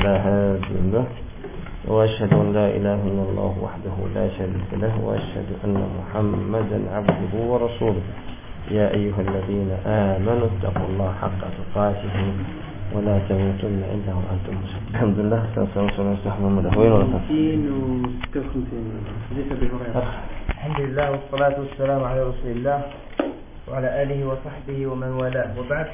فلا هادي له وأشهد أن لا إله إلا الله وحده لا شريك له وأشهد أن محمدا عبده ورسوله. يا أيها الذين آمنوا اتقوا الله حق تقاته ولا تموتن إلا وأنتم مسلمون. الحمد لله. والصلاة والسلام على محمد وعلى الحمد لله والصلاة والسلام على رسول الله وعلى آله وصحبه ومن والاه. وبعد.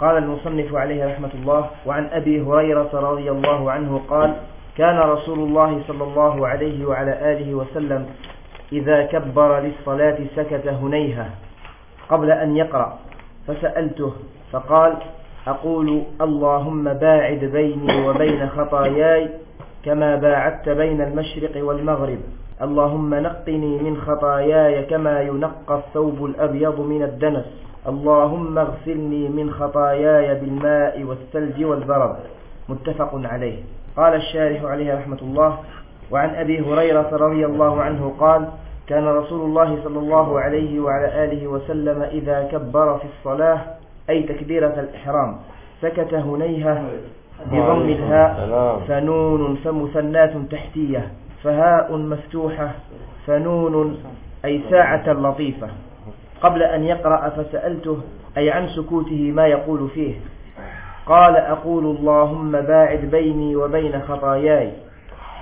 قال المصنف عليه رحمة الله وعن أبي هريرة رضي الله عنه قال كان رسول الله صلى الله عليه وعلى آله وسلم إذا كبر للصلاة سكت هنيها قبل أن يقرأ فسألته فقال أقول اللهم باعد بيني وبين خطاياي كما باعدت بين المشرق والمغرب اللهم نقني من خطاياي كما ينقى الثوب الأبيض من الدنس اللهم اغسلني من خطاياي بالماء والثلج والبرد. متفق عليه. قال الشارح عليه رحمة الله. وعن أبي هريرة رضي الله عنه قال كان رسول الله صلى الله عليه وعلى آله وسلم إذا كبر في الصلاة أي تكبيرة الإحرام سكت هنيها بضم الهاء فنون فمثنات تحتية فهاء مفتوحة فنون أي ساعة لطيفة. قبل أن يقرأ فسألته أي عن سكوته ما يقول فيه. قال أقول اللهم باعد بيني وبين خطاياي.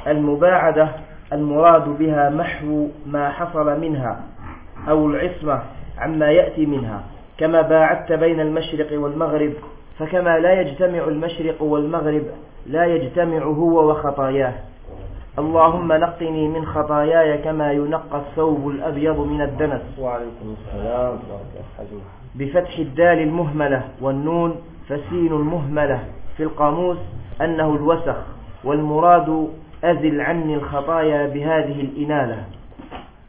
المباعدة المراد بها محو ما حصل منها أو العصمة عما يأتي منها. كما باعدت بين المشرق والمغرب فكما لا يجتمع المشرق والمغرب لا يجتمع هو وخطاياه. اللهم نقني من خطاياي كما ينقى الثوب الأبيض من الدنس. وعليكم السلام بفتح الدال المهملة والنون فسين المهملة في القاموس أنه الوسخ والمراد أزل عني الخطايا بهذه الإنالة.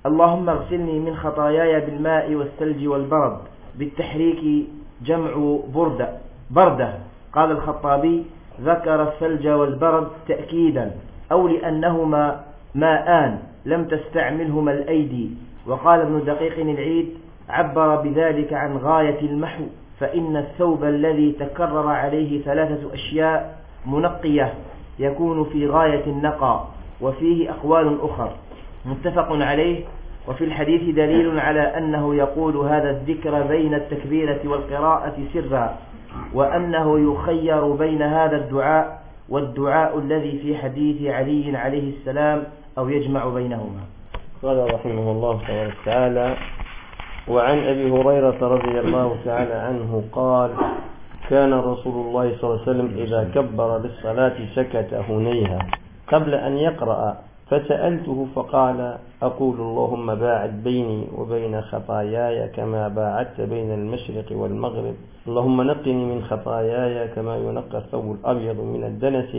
اللهم اغسلني من خطاياي بالماء والثلج والبرد بالتحريك جمع بردة بردة قال الخطابي ذكر الثلج والبرد تأكيدا. أو لأنهما ماءان لم تستعملهما الأيدي. وقال ابن دقيق العيد عبر بذلك عن غاية المحو فإن الثوب الذي تكرر عليه ثلاثة أشياء منقية يكون في غاية النقى وفيه أقوال أخر. متفق عليه. وفي الحديث دليل على أنه يقول هذا الذكر بين التكبيرة والقراءة سرا وأنه يخير بين هذا الدعاء والدعاء الذي في حديث علي عليه السلام أو يجمع بينهما. قال رحمه الله تعالى وعن أبي هريرة رضي الله تعالى عنه قال كان رسول الله صلى الله عليه وسلم إذا كبر بالصلاة سكت هنيها. قبل أن يقرأ فسألته فقال أقول اللهم باعد بيني وبين خطاياي كما باعدت بين المشرق والمغرب. اللهم نقني من خطاياي كما ينقى الثوب الأبيض من الدنس.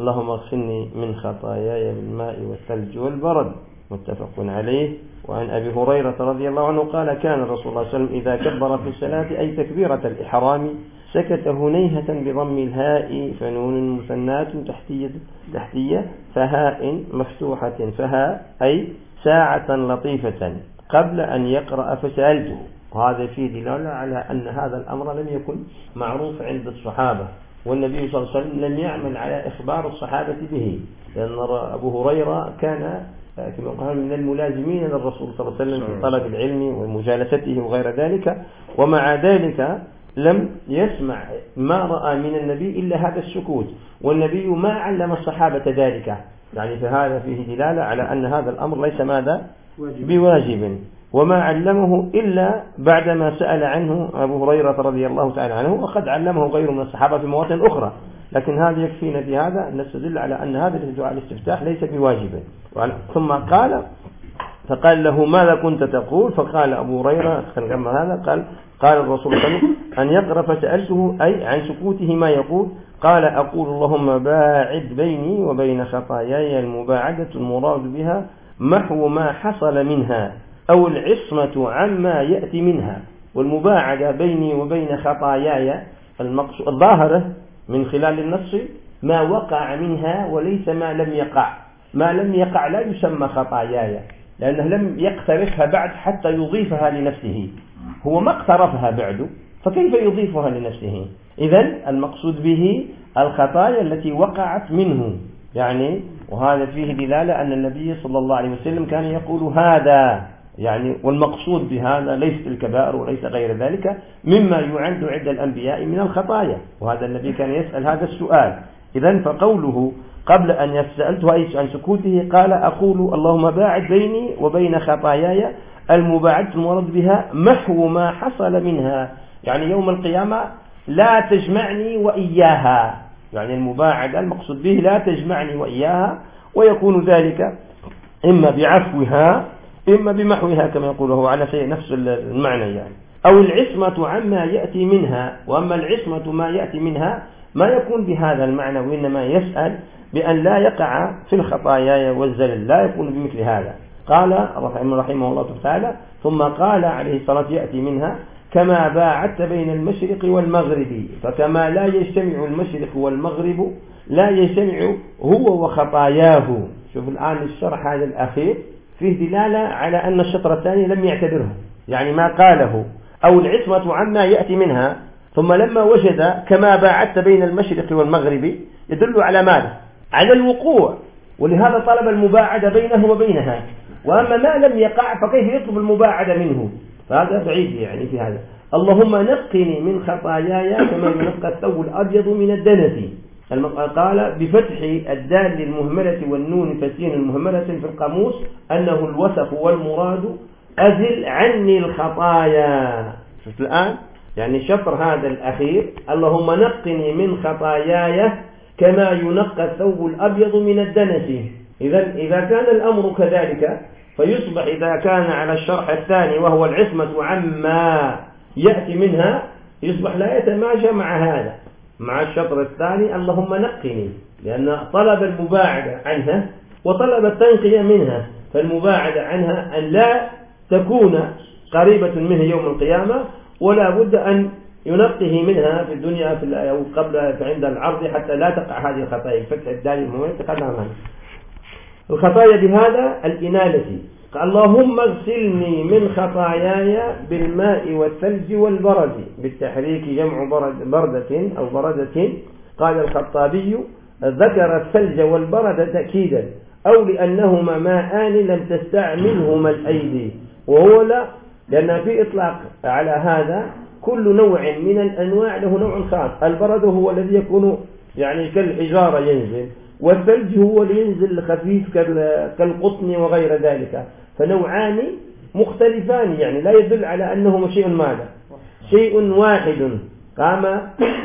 اللهم اغسلني من خطاياي بالماء والثلج والبرد. متفق عليه. وعن أبي هريرة رضي الله عنه قال كان رسول الله صلى الله عليه وسلم إذا كبر في الصلاة أي تكبيرة الإحرام سكت هنيهة بضم الهاء فنون مثنات تحتية, تحتية فهاء مفتوحة. فهاء أي ساعة لطيفة قبل أن يقرأ فسألته. وهذا فيه دلالة على أن هذا الأمر لم يكن معروف عند الصحابة والنبي صلى الله عليه وسلم لم يعمل على إخبار الصحابة به لأن أبو هريرة كان كما قال من الملازمين للرسول صلى الله عليه وسلم في طلب العلم ومجالسته وغير ذلك ومع ذلك لم يسمع ما رأى من النبي إلا هذا السكوت. والنبي ما علم الصحابة ذلك. يعني فهذا فيه دلالة على أن هذا الأمر ليس ماذا؟ بواجب. وما علمه إلا بعدما سأل عنه أبو هريرة رضي الله تعالى عنه وقد علمه غير من الصحابة في مواطن أخرى. لكن هذا يكفينا في هذا أن نستدل على أن هذا الدعاء الاستفتاح ليس بواجب. ثم قال فقال له ماذا كنت تقول؟ فقال أبو هريرة هذا قال قال الرسول صلى الله عليه وسلم أن يقرأ فسألته أي عن سكوته ما يقول قال أقول اللهم باعد بيني وبين خطاياي المباعدة المراد بها محو ما حصل منها أو العصمة عما يأتي منها والمباعدة بيني وبين خطاياي المقصود الظاهرة من خلال النص ما وقع منها وليس ما لم يقع. ما لم يقع لا يسمى خطاياي لأنه لم يقترفها بعد حتى يضيفها لنفسه. هو ما اقترفها بعد فكيف يضيفها لنفسه؟ إذا المقصود به الخطايا التي وقعت منه. يعني وهذا فيه دلالة أن النبي صلى الله عليه وسلم كان يقول هذا. يعني والمقصود بهذا ليس الكبائر وليس غير ذلك مما يعد عند الأنبياء من الخطايا. وهذا النبي كان يسأل هذا السؤال. إذا فقوله قبل أن يسألته أي عن سكوته قال أقول اللهم باعد بيني وبين خطاياي المباعدة المرض بها محو ما حصل منها. يعني يوم القيامة لا تجمعني وإياها. يعني المباعدة المقصود به لا تجمعني وإياها ويكون ذلك إما بعفوها إما بمحوها كما يقوله على شيء نفس المعنى يعني. أو العصمة عما يأتي منها وأما العصمة ما يأتي منها ما يكون بهذا المعنى وإنما يسأل بأن لا يقع في الخطايا والزلل لا يكون بمثل هذا. قال رحمه الله تعالى ثم قال عليه الصلاة يأتي منها كما باعدت بين المشرق والمغرب. فكما لا يجتمع المشرق والمغرب لا يجتمع هو وخطاياه. شوف الآن الشرح هذا الأخير. فيه دلالة على أن الشطر الثاني لم يعتبره. يعني ما قاله. أو العصمة عما يأتي منها. ثم لما وجد كما باعدت بين المشرق والمغرب يدل على ماذا؟ على الوقوع. ولهذا طلب المباعدة بينه وبينها. وأما ما لم يقع فكيف يطلب المباعدة منه؟ فهذا بعيد يعني في هذا. اللهم نقني من خطاياي كما ينقى الثوب الأبيض من الدنس. قال بفتح الدال للمهملة والنون فسين المهملة في القاموس أنه الوسف والمراد أزل عني الخطايا. شفت الآن؟ يعني شفر هذا الأخير. اللهم نقني من خطاياي كما ينقى الثوب الأبيض من الدنس. إذا إذا كان الأمر كذلك فيصبح إذا كان على الشرح الثاني وهو العصمة عما يأتي منها يصبح لا يتماشى مع هذا. مع الشطر الثاني اللهم نقني لأن طلب المباعدة عنها وطلب التنقية منها فالمباعدة عنها أن لا تكون قريبة منه يوم القيامة ولا بد أن ينقه منها في الدنيا في أو قبل عند العرض حتى لا تقع هذه الخطايا. فتح الدالي المميز قدما الخطايا بهذا الإنالة. قال اللهم اغسلني من خطاياي بالماء والثلج والبرد. بالتحريك جمع برد بردة أو بردة. قال الخطابي ذكر الثلج والبرد تأكيدا أو لأنهما ماءان لم تستعملهما الأيدي. وهو لا لأن في إطلاق على هذا كل نوع من الأنواع له نوع خاص. البرد هو الذي يكون يعني كالحجارة ينزل. والثلج هو اللي ينزل خفيف كالقطن وغير ذلك. فنوعان مختلفان يعني لا يدل على أنهما شيء ماذا؟ شيء واحد. قام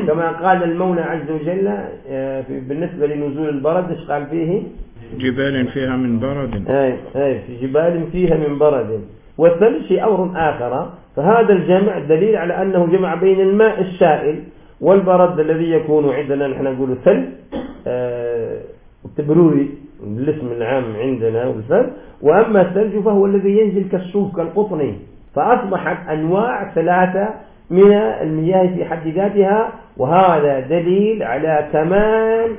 كما قال المولى عز وجل آه، بالنسبة لنزول البرد إيش قال فيه؟ جبال فيها من برد. أي, أي جبال فيها من برد. والثلج في أمر آخر. فهذا الجمع دليل على أنه جمع بين الماء الشائل والبرد الذي يكون عندنا. نحن نقول الثلج. آه، التبروري الاسم العام عندنا والفرد وأما الثلج فهو الذي ينزل كالصوف كالقطني فأصبحت أنواع ثلاثة من المياه في حد ذاتها وهذا دليل على تمام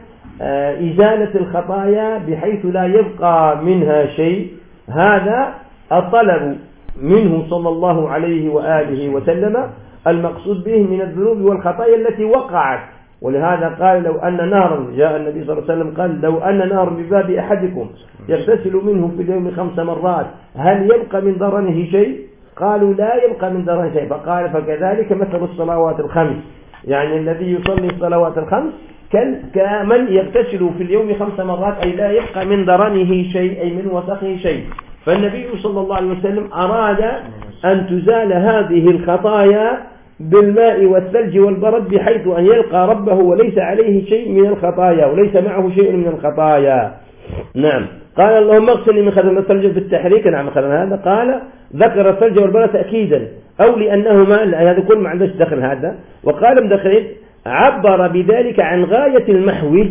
آه، إزالة الخطايا بحيث لا يبقى منها شيء. هذا الطلب منه صلى الله عليه وآله وسلم المقصود به من الذنوب والخطايا التي وقعت ولهذا قال لو أن نارا جاء النبي صلى الله عليه وسلم قال لو أن نارا بباب أحدكم يغتسل منه في اليوم خمس مرات هل يبقى من ضرنه شيء؟ قالوا لا يبقى من ضرنه شيء. فقال فكذلك مثل الصلوات الخمس. يعني الذي يصلي الصلوات الخمس كمن يغتسل في اليوم خمس مرات أي لا يبقى من ضرنه شيء أي من وسخه شيء. فالنبي صلى الله عليه وسلم أراد أن تزال هذه الخطايا بالماء والثلج والبرد بحيث أن يلقى ربه وليس عليه شيء من الخطايا وليس معه شيء من الخطايا. نعم. قال اللهم اغسلني من خدم الثلج في التحريك. نعم خدم هذا. قال ذكر الثلج والبرد تأكيدا. أو لأنهما هذا كل ما عندهش دخل هذا. وقال مدخلين عبر بذلك عن غاية المحو.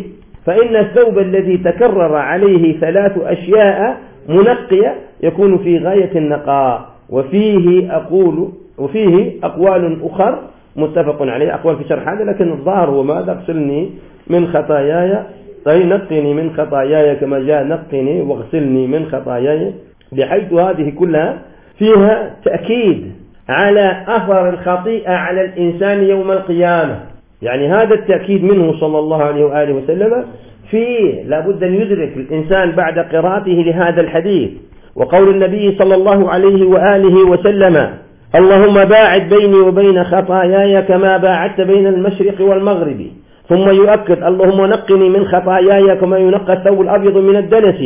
فإن الثوب الذي تكرر عليه ثلاث أشياء منقية يكون في غاية النقاء. وفيه أقول وفيه أقوال أخر متفق عليه أقوال في شرح هذا لكن الظاهر هو ماذا اغسلني من خطاياي. أي نقني من خطاياي كما جاء نقني واغسلني من خطاياي بحيث هذه كلها فيها تأكيد على أثر الخطيئة على الإنسان يوم القيامة. يعني هذا التأكيد منه صلى الله عليه وآله وسلم فيه لابد أن يدرك الإنسان بعد قراءته لهذا الحديث. وقول النبي صلى الله عليه وآله وسلم اللهم باعد بيني وبين خطاياي كما باعدت بين المشرق والمغرب. ثم يؤكد اللهم نقني من خطاياي كما ينقى الثوب الأبيض من الدنس.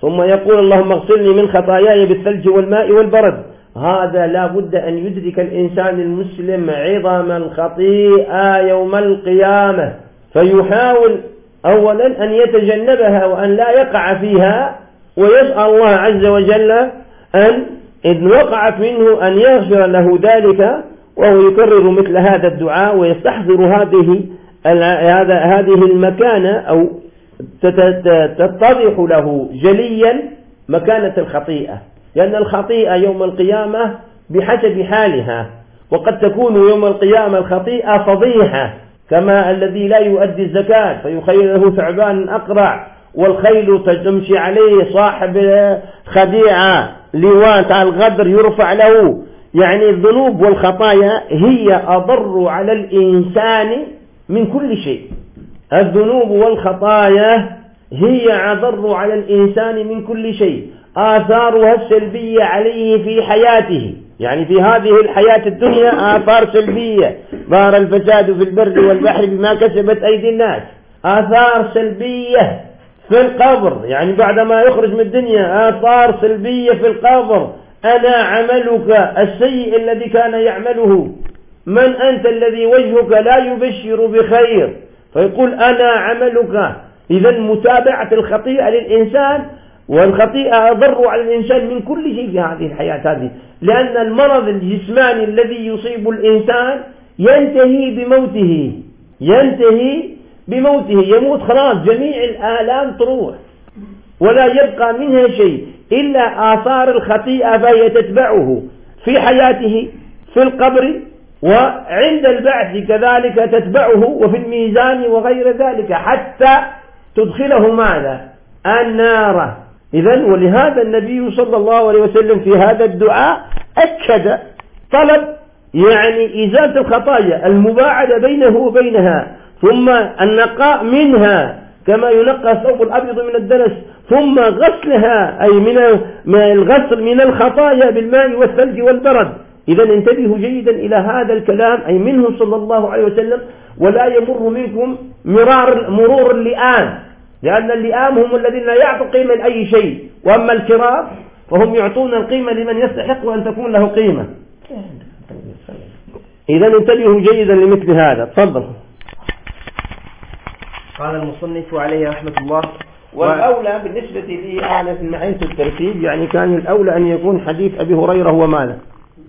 ثم يقول اللهم اغسلني من خطاياي بالثلج والماء والبرد. هذا لا بد أن يدرك الإنسان المسلم عظم الخطيئة يوم القيامة. فيحاول أولا أن يتجنبها وأن لا يقع فيها ويسأل الله عز وجل أن إذ وقعت منه أن يغفر له ذلك وهو يكرر مثل هذا الدعاء ويستحضر هذه هذا هذه المكانة أو تتضح له جليا مكانة الخطيئة. لأن الخطيئة يوم القيامة بحسب حالها وقد تكون يوم القيامة الخطيئة فضيحة كما الذي لا يؤدي الزكاة فيخيل له ثعبان أقرع والخيل تمشي عليه صاحب خديعة. لوات الغدر يرفع له. يعني الذنوب والخطايا هي أضر على الإنسان من كل شيء. الذنوب والخطايا هي أضر على الإنسان من كل شيء. آثارها السلبية عليه في حياته. يعني في هذه الحياة الدنيا آثار سلبية. ظهر الفساد في البر والبحر بما كسبت أيدي الناس. آثار سلبية. في القبر يعني بعدما يخرج من الدنيا آثار سلبية في القبر. أنا عملك السيء الذي كان يعمله. من أنت الذي وجهك لا يبشر بخير؟ فيقول أنا عملك. إذا متابعة الخطيئة للإنسان والخطيئة أضر على الإنسان من كل شيء في هذه الحياة هذه. لأن المرض الجسماني الذي يصيب الإنسان ينتهي بموته. ينتهي بموته يموت خلاص. جميع الآلام تروح. ولا يبقى منها شيء إلا آثار الخطيئة فهي تتبعه في حياته في القبر وعند البعث كذلك تتبعه وفي الميزان وغير ذلك حتى تدخله ماذا؟ النار. إذا ولهذا النبي صلى الله عليه وسلم في هذا الدعاء أكد طلب يعني إزالة الخطايا المباعدة بينه وبينها. ثم النقاء منها كما ينقى الثوب الأبيض من الدنس ثم غسلها أي من الغسل من الخطايا بالماء والثلج والبرد. إذا انتبهوا جيدا إلى هذا الكلام أي منه صلى الله عليه وسلم ولا يمر منكم مرار مرور اللئام لأن اللئام هم الذين لا يعطوا قيمة لأي شيء. وأما الكرام فهم يعطون القيمة لمن يستحق أن تكون له قيمة. إذا انتبهوا جيدا لمثل هذا. تفضل. قال المصنف عليه رحمة الله. والأولى بالنسبة لي أعلى في حيث الترتيب يعني كان الأولى أن يكون حديث أبي هريرة هو ماله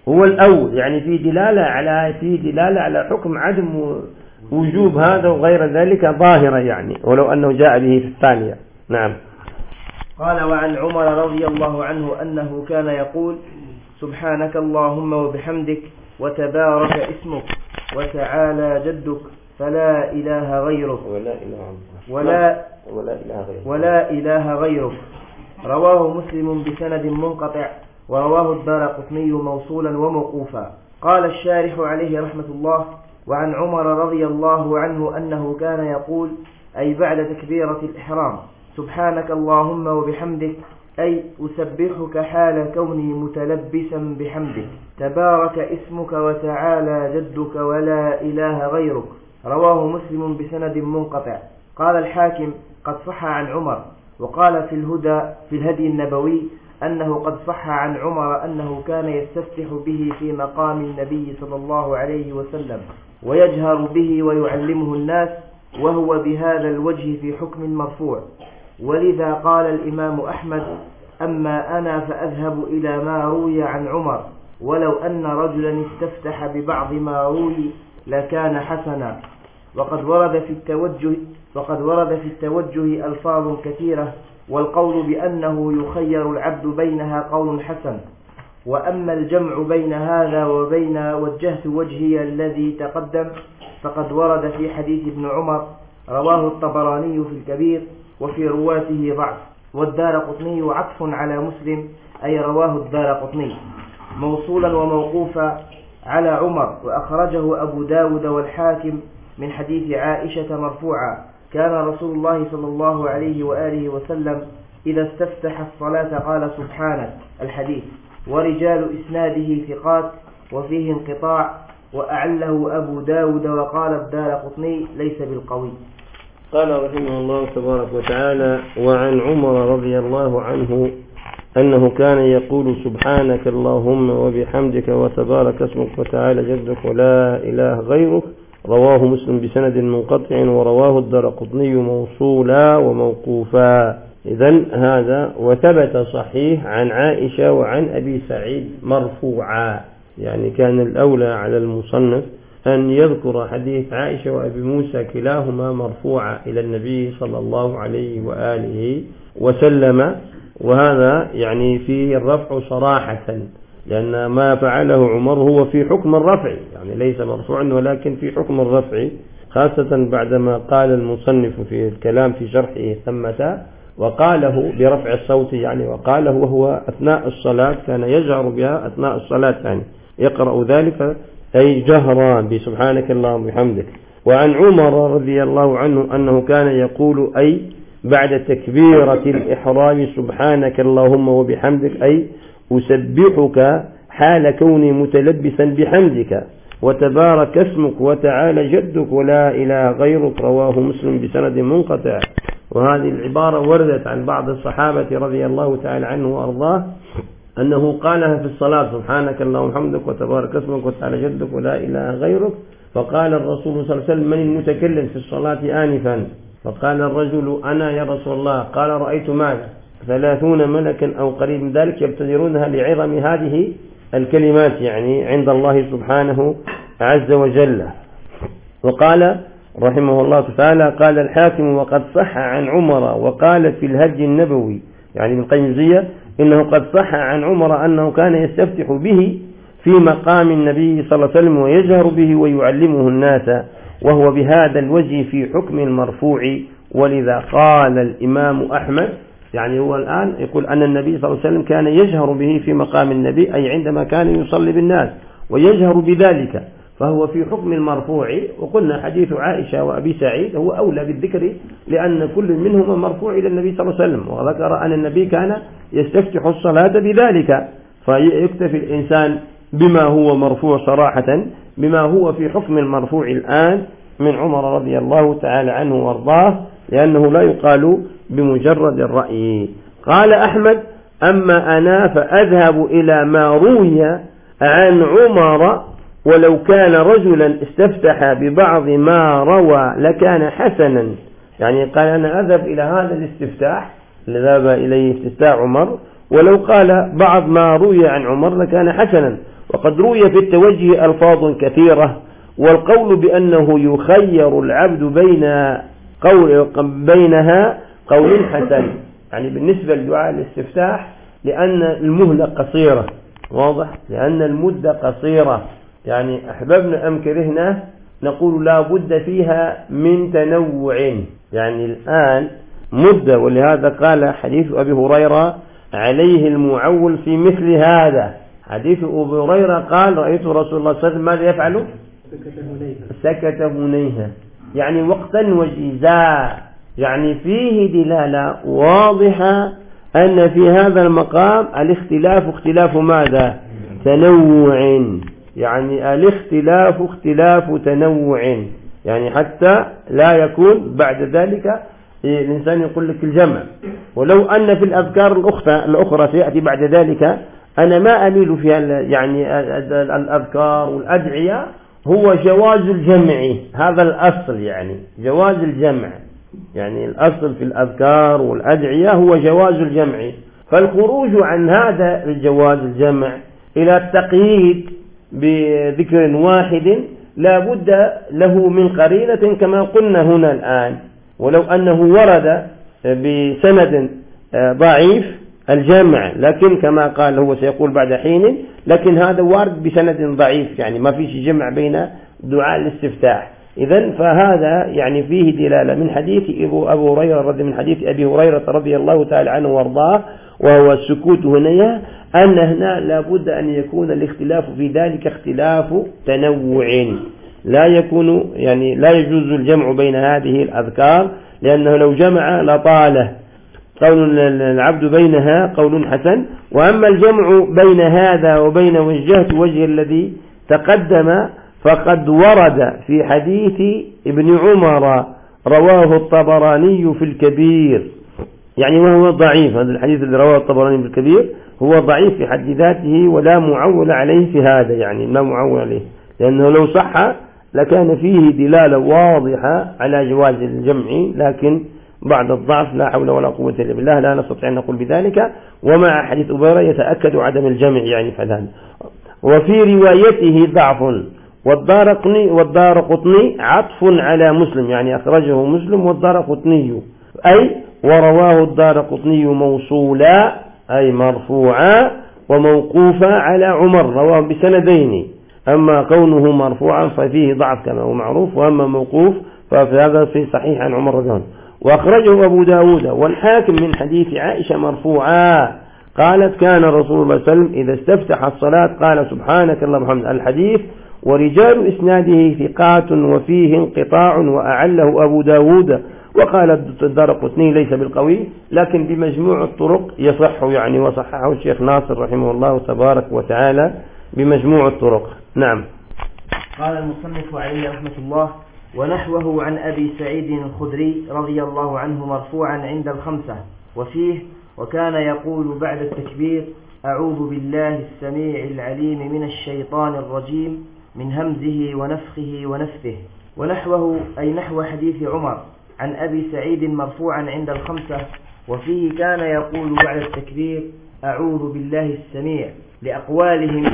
هو الأول يعني في دلالة على في دلالة على حكم عدم وجوب هذا وغير ذلك ظاهرة يعني ولو أنه جاء به في الثانية. نعم. قال وعن عمر رضي الله عنه أنه كان يقول سبحانك اللهم وبحمدك وتبارك اسمك وتعالى جدك فلا إله غيره. ولا إله ولا ولا إله غيره. ولا إله غيره. رواه مسلم بسند منقطع ورواه الدار قطني موصولا وموقوفا. قال الشارح عليه رحمة الله وعن عمر رضي الله عنه أنه كان يقول أي بعد تكبيرة الإحرام سبحانك اللهم وبحمدك أي أسبحك حال كوني متلبسا بحمدك. تبارك اسمك وتعالى جدك ولا إله غيرك. رواه مسلم بسند منقطع. قال الحاكم قد صح عن عمر وقال في الهدى في الهدي النبوي أنه قد صح عن عمر أنه كان يستفتح به في مقام النبي صلى الله عليه وسلم ويجهر به ويعلمه الناس وهو بهذا الوجه في حكم مرفوع. ولذا قال الإمام أحمد أما أنا فأذهب إلى ما روي عن عمر ولو أن رجلا استفتح ببعض ما روي لكان حسنا. وقد ورد في التوجه وقد ورد في التوجه ألفاظ كثيرة والقول بأنه يخير العبد بينها قول حسن. وأما الجمع بين هذا وبين وجهت وجهي الذي تقدم فقد ورد في حديث ابن عمر رواه الطبراني في الكبير وفي رواته ضعف. والدار قطني عطف على مسلم أي رواه الدار قطني. موصولا وموقوفا على عمر وأخرجه أبو داود والحاكم من حديث عائشة مرفوعا كان رسول الله صلى الله عليه وآله وسلم إذا استفتح الصلاة قال سبحانك الحديث ورجال إسناده ثقات وفيه انقطاع وأعله أبو داود وقال الدار قطني ليس بالقوي. قال رحمه الله تبارك وتعالى وعن عمر رضي الله عنه أنه كان يقول سبحانك اللهم وبحمدك وتبارك اسمك وتعالى جدك ولا إله غيرك رواه مسلم بسند منقطع ورواه الدرقطني موصولا وموقوفا. إذا هذا وثبت صحيح عن عائشة وعن أبي سعيد مرفوعا. يعني كان الأولى على المصنف أن يذكر حديث عائشة وأبي موسى كلاهما مرفوعا إلى النبي صلى الله عليه وآله وسلم. وهذا يعني فيه الرفع صراحة. لأن ما فعله عمر هو في حكم الرفع. يعني ليس مرفوعا ولكن في حكم الرفع خاصة بعدما قال المصنف في الكلام في شرحه ثمة وقاله برفع الصوت يعني وقاله وهو أثناء الصلاة كان يجهر بها أثناء الصلاة يعني. يقرأ ذلك أي جهرا بسبحانك اللهم وبحمدك. وعن عمر رضي الله عنه أنه كان يقول أي بعد تكبيرة الإحرام سبحانك اللهم وبحمدك أي أسبحك حال كوني متلبسا بحمدك وتبارك اسمك وتعالى جدك ولا إله غيرك رواه مسلم بسند منقطع. وهذه العبارة وردت عن بعض الصحابة رضي الله تعالى عنه وأرضاه أنه قالها في الصلاة سبحانك اللهم وحمدك وتبارك اسمك وتعالى جدك ولا إله غيرك. فقال الرسول صلى الله عليه وسلم من المتكلم في الصلاة آنفا؟ فقال الرجل أنا يا رسول الله. قال رأيت ماذا ثلاثون ملكا أو قريب من ذلك يبتدرونها لعظم هذه الكلمات يعني عند الله سبحانه عز وجل. وقال رحمه الله تعالى قال الحاكم وقد صح عن عمر وقال في الهدي النبوي. يعني من قيمزية إنه قد صح عن عمر أنه كان يستفتح به في مقام النبي صلى الله عليه وسلم ويجهر به ويعلمه الناس وهو بهذا الوجه في حكم المرفوع. ولذا قال الإمام أحمد يعني هو الآن يقول أن النبي صلى الله عليه وسلم كان يجهر به في مقام النبي أي عندما كان يصلي بالناس ويجهر بذلك فهو في حكم المرفوع وقلنا حديث عائشة وأبي سعيد هو أولى بالذكر لأن كل منهما مرفوع إلى النبي صلى الله عليه وسلم وذكر أن النبي كان يستفتح الصلاة بذلك فيكتفي الإنسان بما هو مرفوع صراحة بما هو في حكم المرفوع الآن من عمر رضي الله تعالى عنه وأرضاه لأنه لا يقال بمجرد الرأي. قال أحمد أما أنا فأذهب إلى ما روي عن عمر ولو كان رجلا استفتح ببعض ما روى لكان حسنا. يعني قال أنا أذهب إلى هذا الاستفتاح لذهب إليه استفتاح عمر ولو قال بعض ما روي عن عمر لكان حسنا. وقد روي في التوجه ألفاظ كثيرة والقول بأنه يخير العبد بين قول بينها قول حسن. يعني بالنسبة لدعاء الاستفتاح لأن المهلة قصيرة. واضح؟ لأن المدة قصيرة. يعني أحببنا أم كرهنا نقول لا بد فيها من تنوع. يعني الآن مدة ولهذا قال حديث أبي هريرة عليه المعول في مثل هذا. حديث أبي هريرة قال رأيت رسول الله صلى الله عليه وسلم ماذا يفعل؟ سكت هنيها. يعني وقتا وجيزا يعني فيه دلالة واضحة أن في هذا المقام الاختلاف اختلاف ماذا؟ تنوع. يعني الاختلاف اختلاف تنوع. يعني حتى لا يكون بعد ذلك الإنسان يقول لك الجمع. ولو أن في الأذكار الأخرى, الأخرى سيأتي بعد ذلك أنا ما أميل في يعني الأذكار والأدعية هو جواز الجمع هذا الأصل يعني جواز الجمع. يعني الأصل في الأذكار والأدعية هو جواز الجمع. فالخروج عن هذا الجواز الجمع إلى التقييد بذكر واحد لا بد له من قرينة كما قلنا هنا الآن. ولو أنه ورد بسند آه، ضعيف الجمع لكن كما قال هو سيقول بعد حين لكن هذا وارد بسند ضعيف يعني ما فيش جمع بين دعاء الاستفتاح. إذن فهذا يعني فيه دلالة من حديث أبو هريرة من حديث أبي هريرة رضي الله تعالى عنه وأرضاه وهو السكوت هنا أن هنا لابد أن يكون الاختلاف في ذلك اختلاف تنوع. لا يكون يعني لا يجوز الجمع بين هذه الأذكار لأنه لو جمع لطاله قول العبد بينها قول حسن. وأما الجمع بين هذا وبين وجهة وجه الذي تقدم فقد ورد في حديث ابن عمر رواه الطبراني في الكبير. يعني وهو ضعيف هذا الحديث اللي رواه الطبراني في الكبير هو ضعيف في حد ذاته ولا معول عليه في هذا يعني لا معول عليه لأنه لو صح لكان فيه دلالة واضحة على جواز الجمع لكن بعد الضعف لا حول ولا قوة إلا بالله لا نستطيع أن نقول بذلك. ومع حديث أبارة يتأكد عدم الجمع يعني فلان وفي روايته ضعف. والدارقني والدارقطني عطف على مسلم. يعني أخرجه مسلم والدارقطني أي ورواه الدارقطني موصولا أي مرفوعا وموقوفا على عمر رواه بسندين. أما كونه مرفوعا ففيه ضعف كما هو معروف وأما موقوف فهذا في صحيح عن عمر رضي وأخرجه أبو داود والحاكم من حديث عائشة مرفوعا قالت كان رسول الله صلى الله عليه وسلم إذا استفتح الصلاة قال سبحانك اللهم الحديث ورجال إسناده ثقات وفيه انقطاع وأعله أبو داود وقال الدار قطني ليس بالقوي لكن بمجموع الطرق يصح يعني وصححه الشيخ ناصر رحمه الله تبارك وتعالى بمجموع الطرق. نعم. قال المصنف عليه رحمة الله ونحوه عن أبي سعيد الخدري رضي الله عنه مرفوعا عند الخمسة. وفيه وكان يقول بعد التكبير أعوذ بالله السميع العليم من الشيطان الرجيم. من همزه ونفخه ونفثه ونحوه أي نحو حديث عمر عن أبي سعيد مرفوعا عند الخمسة وفيه كان يقول بعد التكبير أعوذ بالله السميع لأقوالهم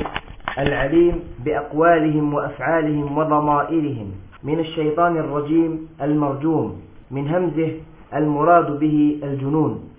العليم بأقوالهم وأفعالهم وضمائرهم من الشيطان الرجيم المرجوم من همزه المراد به الجنون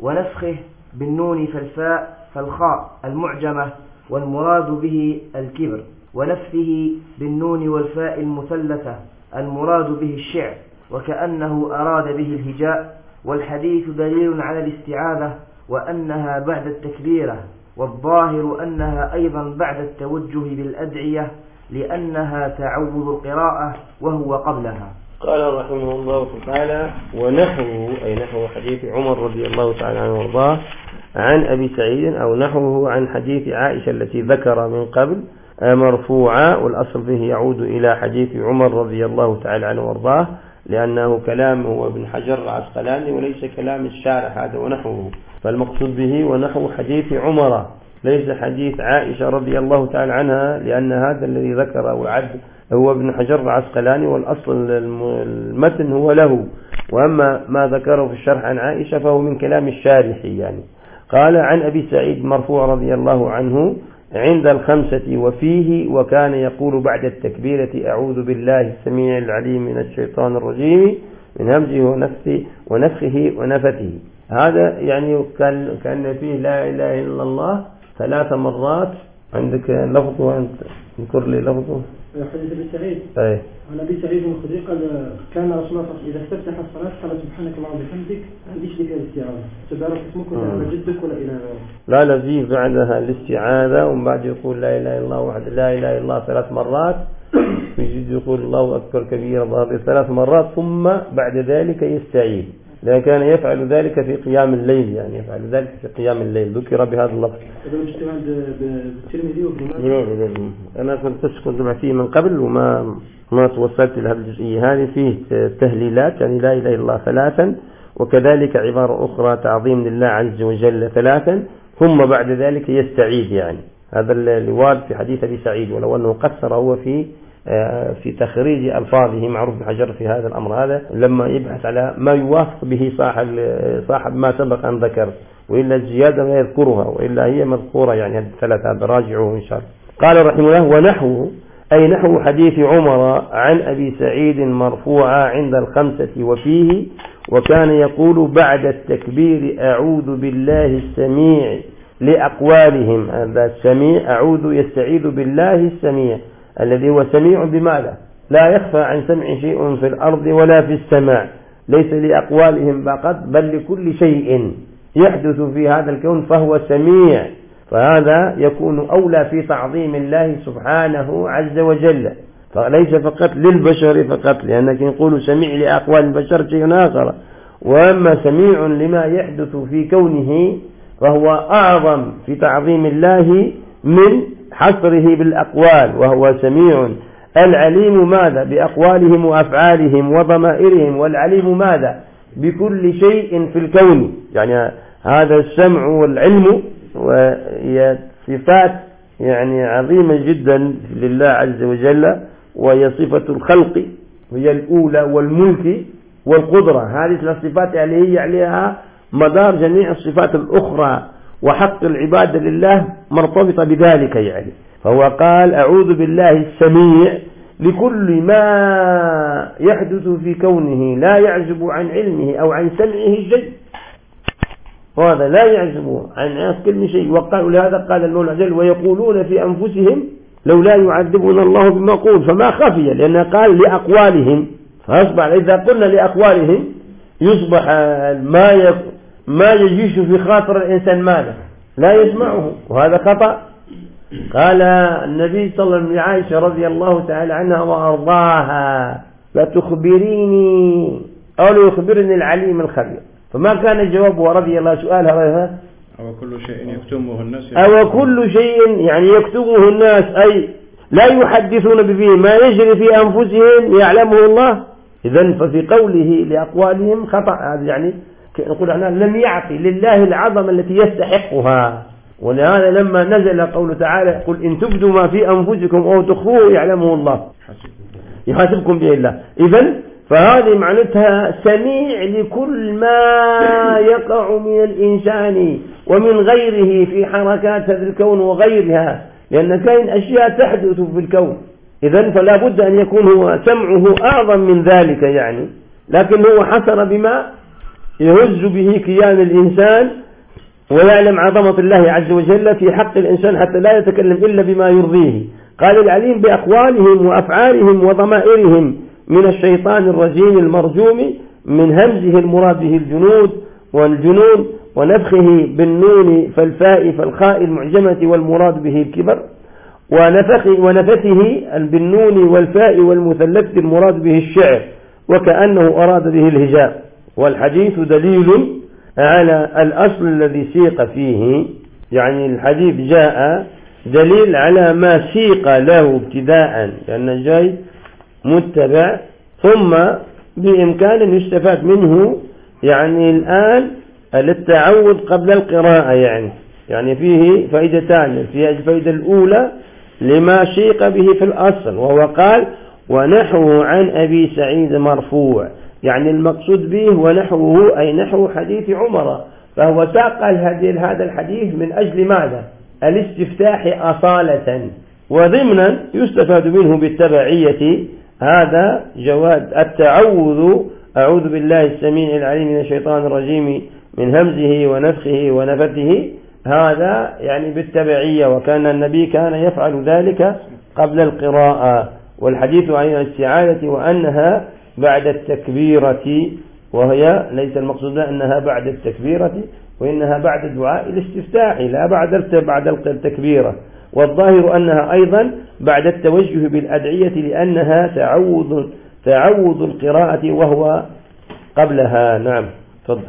ونفخه بالنون فالفاء فالخاء المعجمة والمراد به الكبر ونفسه بالنون والفاء المثلثة المراد به الشعر وكأنه أراد به الهجاء والحديث دليل على الاستعاذة وأنها بعد التكبيرة والظاهر أنها أيضا بعد التوجه بالأدعية لأنها تعوض القراءة وهو قبلها. قال رحمه الله تعالى ونحوه أي نحو حديث عمر رضي الله تعالى عنه وارضاه عن أبي سعيد أو نحوه عن حديث عائشة التي ذكر من قبل مرفوعا والأصل فيه يعود إلى حديث عمر رضي الله تعالى عنه وارضاه لأنه كلام هو ابن حجر العسقلاني وليس كلام الشارح هذا ونحوه. فالمقصود به ونحو حديث عمر ليس حديث عائشة رضي الله تعالى عنها لأن هذا الذي ذكره العبد هو ابن حجر العسقلاني والأصل المتن هو له. وأما ما ذكره في الشرح عن عائشة فهو من كلام الشارح يعني. قال عن أبي سعيد مرفوع رضي الله عنه عند الخمسة وفيه وكان يقول بعد التكبيرة أعوذ بالله السميع العليم من الشيطان الرجيم من همزه ونفسه ونفخه ونفته هذا يعني كان فيه لا إله إلا الله ثلاث مرات. عندك لفظ وأنت انكر لي لفظه. حديث أبي سعيد. اي عن أبي سعيد بن الخدري قال كان رسول الله إذا استفتح الصلاة قال سبحانك اللهم وبحمدك هل يشرك الاستعاذه تبارك اسمك آه. وتعالى جدك ولا إله إلا الله. لا لذيذ بعدها الاستعاذة ومن بعد يقول لا إله إلا الله وحده لا إله إلا الله ثلاث مرات. يجد يقول الله أكبر كبيرا ثلاث مرات ثم بعد ذلك يستعيذ لكان يفعل ذلك في قيام الليل يعني يفعل ذلك في قيام الليل. ذكر بهذا اللفظ. أنا كنت اسكن مع فيه من قبل وما ما توصلت إلى هذه الجزئية. هذه فيه تهليلات يعني لا إله إلا الله ثلاثا وكذلك عبارة أخرى تعظيم لله عز وجل ثلاثا ثم بعد ذلك يستعيد يعني. هذا الوارد في حديث أبي سعيد ولو أنه قصر هو في آه، في تخريج ألفاظه معروف بن حجر في هذا الأمر هذا لما يبحث على ما يوافق به صاحب, صاحب ما سبق أن ذكر وإلا الزيادة لا يذكرها وإلا هي مذكورة يعني الثلاثة راجعوه إن شاء الله. قال رحمه الله ونحوه أي نحو حديث عمر عن أبي سعيد مرفوعا عند الخمسة وفيه وكان يقول بعد التكبير أعوذ بالله السميع لأقوالهم. هذا السميع أعوذ يستعيذ بالله السميع. الذي هو سميع بماذا؟ لا يخفى عن سمع شيء في الأرض ولا في السماء. ليس لأقوالهم فقط بل لكل شيء يحدث في هذا الكون فهو سميع. فهذا يكون أولى في تعظيم الله سبحانه عز وجل. فليس فقط للبشر فقط لأنك نقول سميع لأقوال البشر شيء آخر. وأما سميع لما يحدث في كونه فهو أعظم في تعظيم الله من حصره بالأقوال وهو سميع. العليم ماذا؟ بأقوالهم وأفعالهم وضمائرهم. والعليم ماذا؟ بكل شيء في الكون. يعني هذا السمع والعلم وهي صفات يعني عظيمة جدا لله عز وجل وهي صفة الخلق هي الأولى والملك والقدرة. هذه الصفات اللي هي عليها مدار جميع الصفات الأخرى. وحق العبادة لله مرتبطة بذلك يعني. فهو قال أعوذ بالله السميع لكل ما يحدث في كونه لا يعزب عن علمه أو عن سمعه شيء. وهذا لا يعزب عن كل شيء. وقالوا لهذا قال المولى جل ويقولون في أنفسهم لو لا يعذبنا الله بما قول فما خفي. لأنه قال لأقوالهم. فأصبح إذا قلنا لأقوالهم يصبح ما ما يجيش في خاطر الإنسان ماله. لا يسمعه. وهذا خطأ. قال النبي صلى الله عليه وسلم لعائشة رضي الله تعالى عنها وأرضاها فتخبريني أو يخبرني العليم الخبير. فما كان الجواب رضي الله سؤالها رضي أو كل شيء يكتمه الناس. أو كل شيء يعني يكتمه الناس. أي لا يحدثون به. ما يجري في أنفسهم يعلمه الله. إذا ففي قوله لأقوالهم خطأ. هذا يعني نقول إحنا لم يعطي لله العظمة التي يستحقها. ولهذا لما نزل قوله تعالى قل إن تبدوا ما في أنفسكم أو تخفوه يعلمه الله. يحاسبكم به الله. إذا فهذه معناتها سميع لكل ما يقع من الإنسان ومن غيره في حركات هذا الكون وغيرها. لأن كاين أشياء تحدث في الكون. إذا فلا بد أن يكون هو سمعه أعظم من ذلك يعني. لكن هو حصر بما يهز به كيان الإنسان ويعلم عظمة الله عز وجل في حق الإنسان حتى لا يتكلم إلا بما يرضيه. قال العليم بأقوالهم وأفعالهم وضمائرهم من الشيطان الرجيم المرجوم من همزه المراد به الجنود والجنون ونفخه بالنون فالفاء فالخاء المعجمة والمراد به الكبر ونفخه, ونفثه بالنون والفاء والمثلث المراد به الشعر وكأنه أراد به الهجاء. والحديث دليل على الأصل الذي سيق فيه. يعني الحديث جاء دليل على ما سيق له ابتداء لأن جاي متبع ثم بإمكان يستفاد منه. يعني الآن للتعود قبل القراءة يعني يعني فيه فائدتان فيها الفائدة الأولى لما شيق به في الأصل وهو قال ونحوه عن أبي سعيد مرفوع يعني المقصود به ونحوه أي نحو حديث عمر. فهو ساق هذا الحديث من أجل ماذا؟ الاستفتاح أصالة. وضمنا يستفاد منه بالتبعية. هذا جواد التعوذ. أعوذ بالله السميع العليم من الشيطان الرجيم من همزه ونفخه ونفته هذا يعني بالتبعية وكان النبي كان يفعل ذلك قبل القراءة. والحديث عن الاستعاذة وأنها بعد التكبيرة وهي ليس المقصود أنها بعد التكبيرة وإنها بعد دعاء الاستفتاح لا بعد بعد التكبيرة والظاهر أنها أيضا بعد التوجه بالأدعية لأنها تعوذ تعوض القراءة وهو قبلها. نعم تفضل.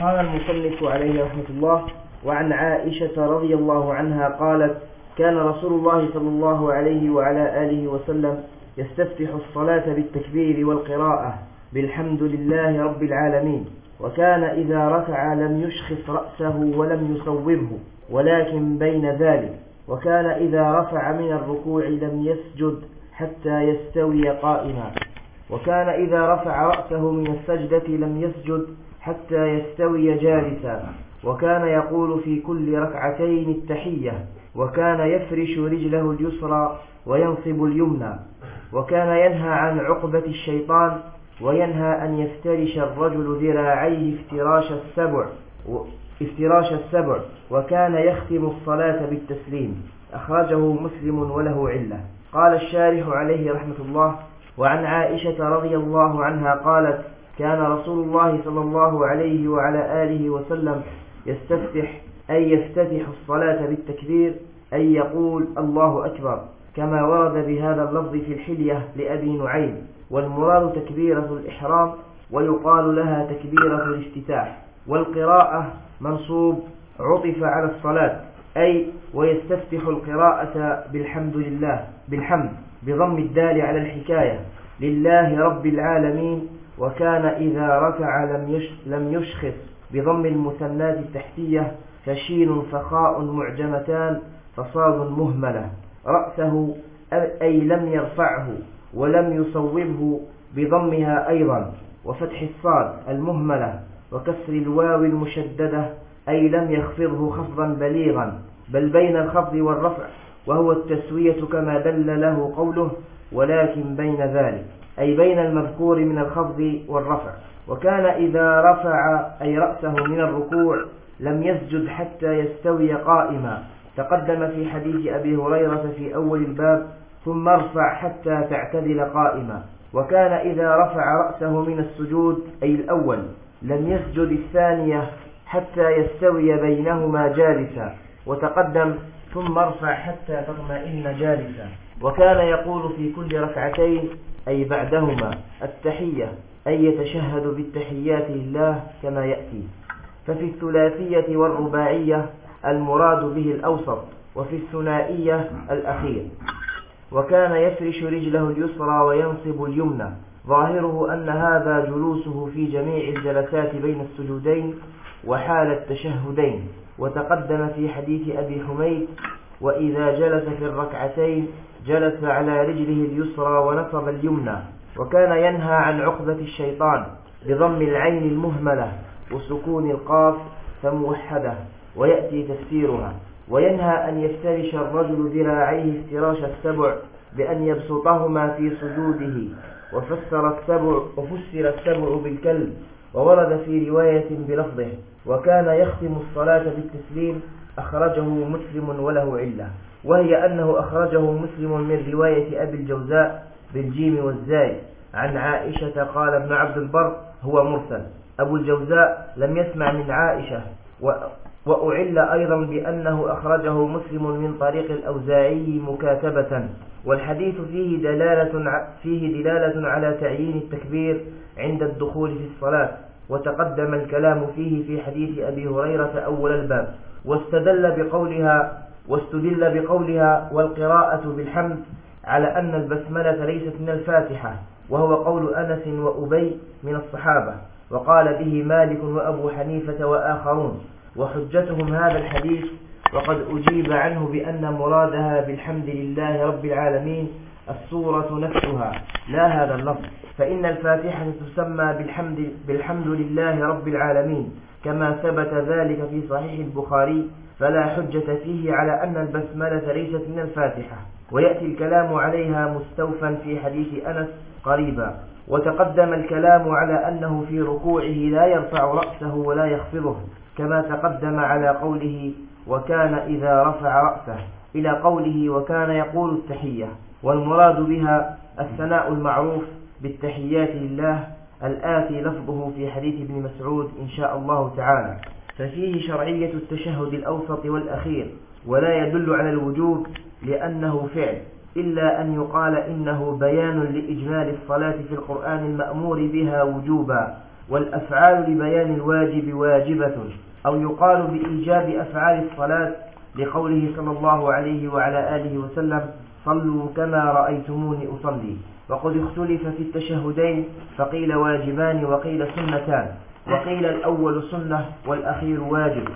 قال المصنف عليه رحمة الله وعن عائشة رضي الله عنها قالت كان رسول الله صلى الله عليه وعلى آله وسلم يستفتح الصلاة بالتكبير والقراءة. بالحمد لله رب العالمين. وكان إذا رفع لم يشخص رأسه ولم يصوبه ولكن بين ذلك. وكان إذا رفع من الركوع لم يسجد حتى يستوي قائما. وكان إذا رفع رأسه من السجدة لم يسجد حتى يستوي جالسا. وكان يقول في كل ركعتين التحية. وكان يفرش رجله اليسرى وينصب اليمنى وكان ينهى عن عقبة الشيطان وينهى أن يفترش الرجل ذراعيه افتراش السبع افتراش السبع وكان يختم الصلاة بالتسليم. أخرجه مسلم وله علة. قال الشارح عليه رحمة الله وعن عائشة رضي الله عنها قالت كان رسول الله صلى الله عليه وعلى آله وسلم يستفتح أي يفتتح الصلاة بالتكبير أي يقول الله أكبر. كما ورد بهذا اللفظ في الحلية لأبي نعيم والمراد تكبيرة الإحرام ويقال لها تكبيرة الافتتاح والقراءة منصوب عطف على الصلاة أي ويستفتح القراءة بالحمد لله بالحمد بضم الدال على الحكاية لله رب العالمين وكان إذا رفع لم لم يشخص بضم المثنات التحتية فشين فخاء معجمتان فصاد مهملة. رأسه أي لم يرفعه ولم يصوبه بضمها أيضا وفتح الصاد المهملة وكسر الواو المشددة أي لم يخفضه خفضا بليغا بل بين الخفض والرفع وهو التسوية كما دل له قوله ولكن بين ذلك أي بين المذكور من الخفض والرفع. وكان إذا رفع أي رأسه من الركوع لم يسجد حتى يستوي قائما. تقدم في حديث أبي هريرة في أول الباب ثم ارفع حتى تعتدل قائما. وكان إذا رفع رأسه من السجود أي الأول لم يسجد الثانية حتى يستوي بينهما جالسا. وتقدم ثم ارفع حتى تطمئن جالسا. وكان يقول في كل ركعتين أي بعدهما التحية أي يتشهد بالتحيات لله كما يأتي. ففي الثلاثية والرباعية المراد به الأوسط وفي الثنائية الأخير. وكان يفرش رجله اليسرى وينصب اليمنى. ظاهره أن هذا جلوسه في جميع الجلسات بين السجودين وحال التشهدين. وتقدم في حديث أبي حميد وإذا جلس في الركعتين جلس على رجله اليسرى ونصب اليمنى. وكان ينهى عن عقدة الشيطان بضم العين المهملة وسكون القاف فموحدة. ويأتي تفسيرها وينهى أن يفترش الرجل ذراعيه افتراش السبع بأن يبسطهما في سجوده وفسر السبع, وفسر السبع بالكلب وورد في رواية بلفظه وكان يختم الصلاة بالتسليم أخرجه مسلم وله علة وهي أنه أخرجه مسلم من رواية أبي الجوزاء بالجيم والزاي عن عائشة قال ابن عبد البر هو مرسل أبو الجوزاء لم يسمع من عائشة وأعل أيضا بأنه أخرجه مسلم من طريق الأوزاعي مكاتبة. والحديث فيه دلالة, فيه دلالة على تعيين التكبير عند الدخول في الصلاة وتقدم الكلام فيه في حديث أبي هريرة أول الباب. واستدل بقولها واستدل بقولها والقراءة بالحمد على أن البسملة ليست من الفاتحة وهو قول أنس وأبي من الصحابة وقال به مالك وأبو حنيفة وآخرون. وحجتهم هذا الحديث وقد أجيب عنه بأن مرادها بالحمد لله رب العالمين الصورة نفسها. لا هذا اللفظ. فإن الفاتحة تسمى بالحمد, بالحمد لله رب العالمين. كما ثبت ذلك في صحيح البخاري. فلا حجة فيه على أن البسملة ليست من الفاتحة. ويأتي الكلام عليها مستوفا في حديث أنس قريبا. وتقدم الكلام على أنه في ركوعه لا يرفع رأسه ولا يخفضه. كما تقدم على قوله وكان إذا رفع رأسه إلى قوله وكان يقول التحية والمراد بها الثناء المعروف بالتحيات لله الآتي لفظه في حديث ابن مسعود إن شاء الله تعالى. ففيه شرعية التشهد الأوسط والأخير ولا يدل على الوجوب لأنه فعل إلا أن يقال إنه بيان لإجمال الصلاة في القرآن المأمور بها وجوبا. والأفعال لبيان الواجب واجبة أو يقال بإيجاب أفعال الصلاة لقوله صلى الله عليه وعلى آله وسلم صلوا كما رأيتموني أصلي. وقد اختلف في التشهدين فقيل واجبان وقيل سنتان. وقيل الأول سنة والأخير واجب.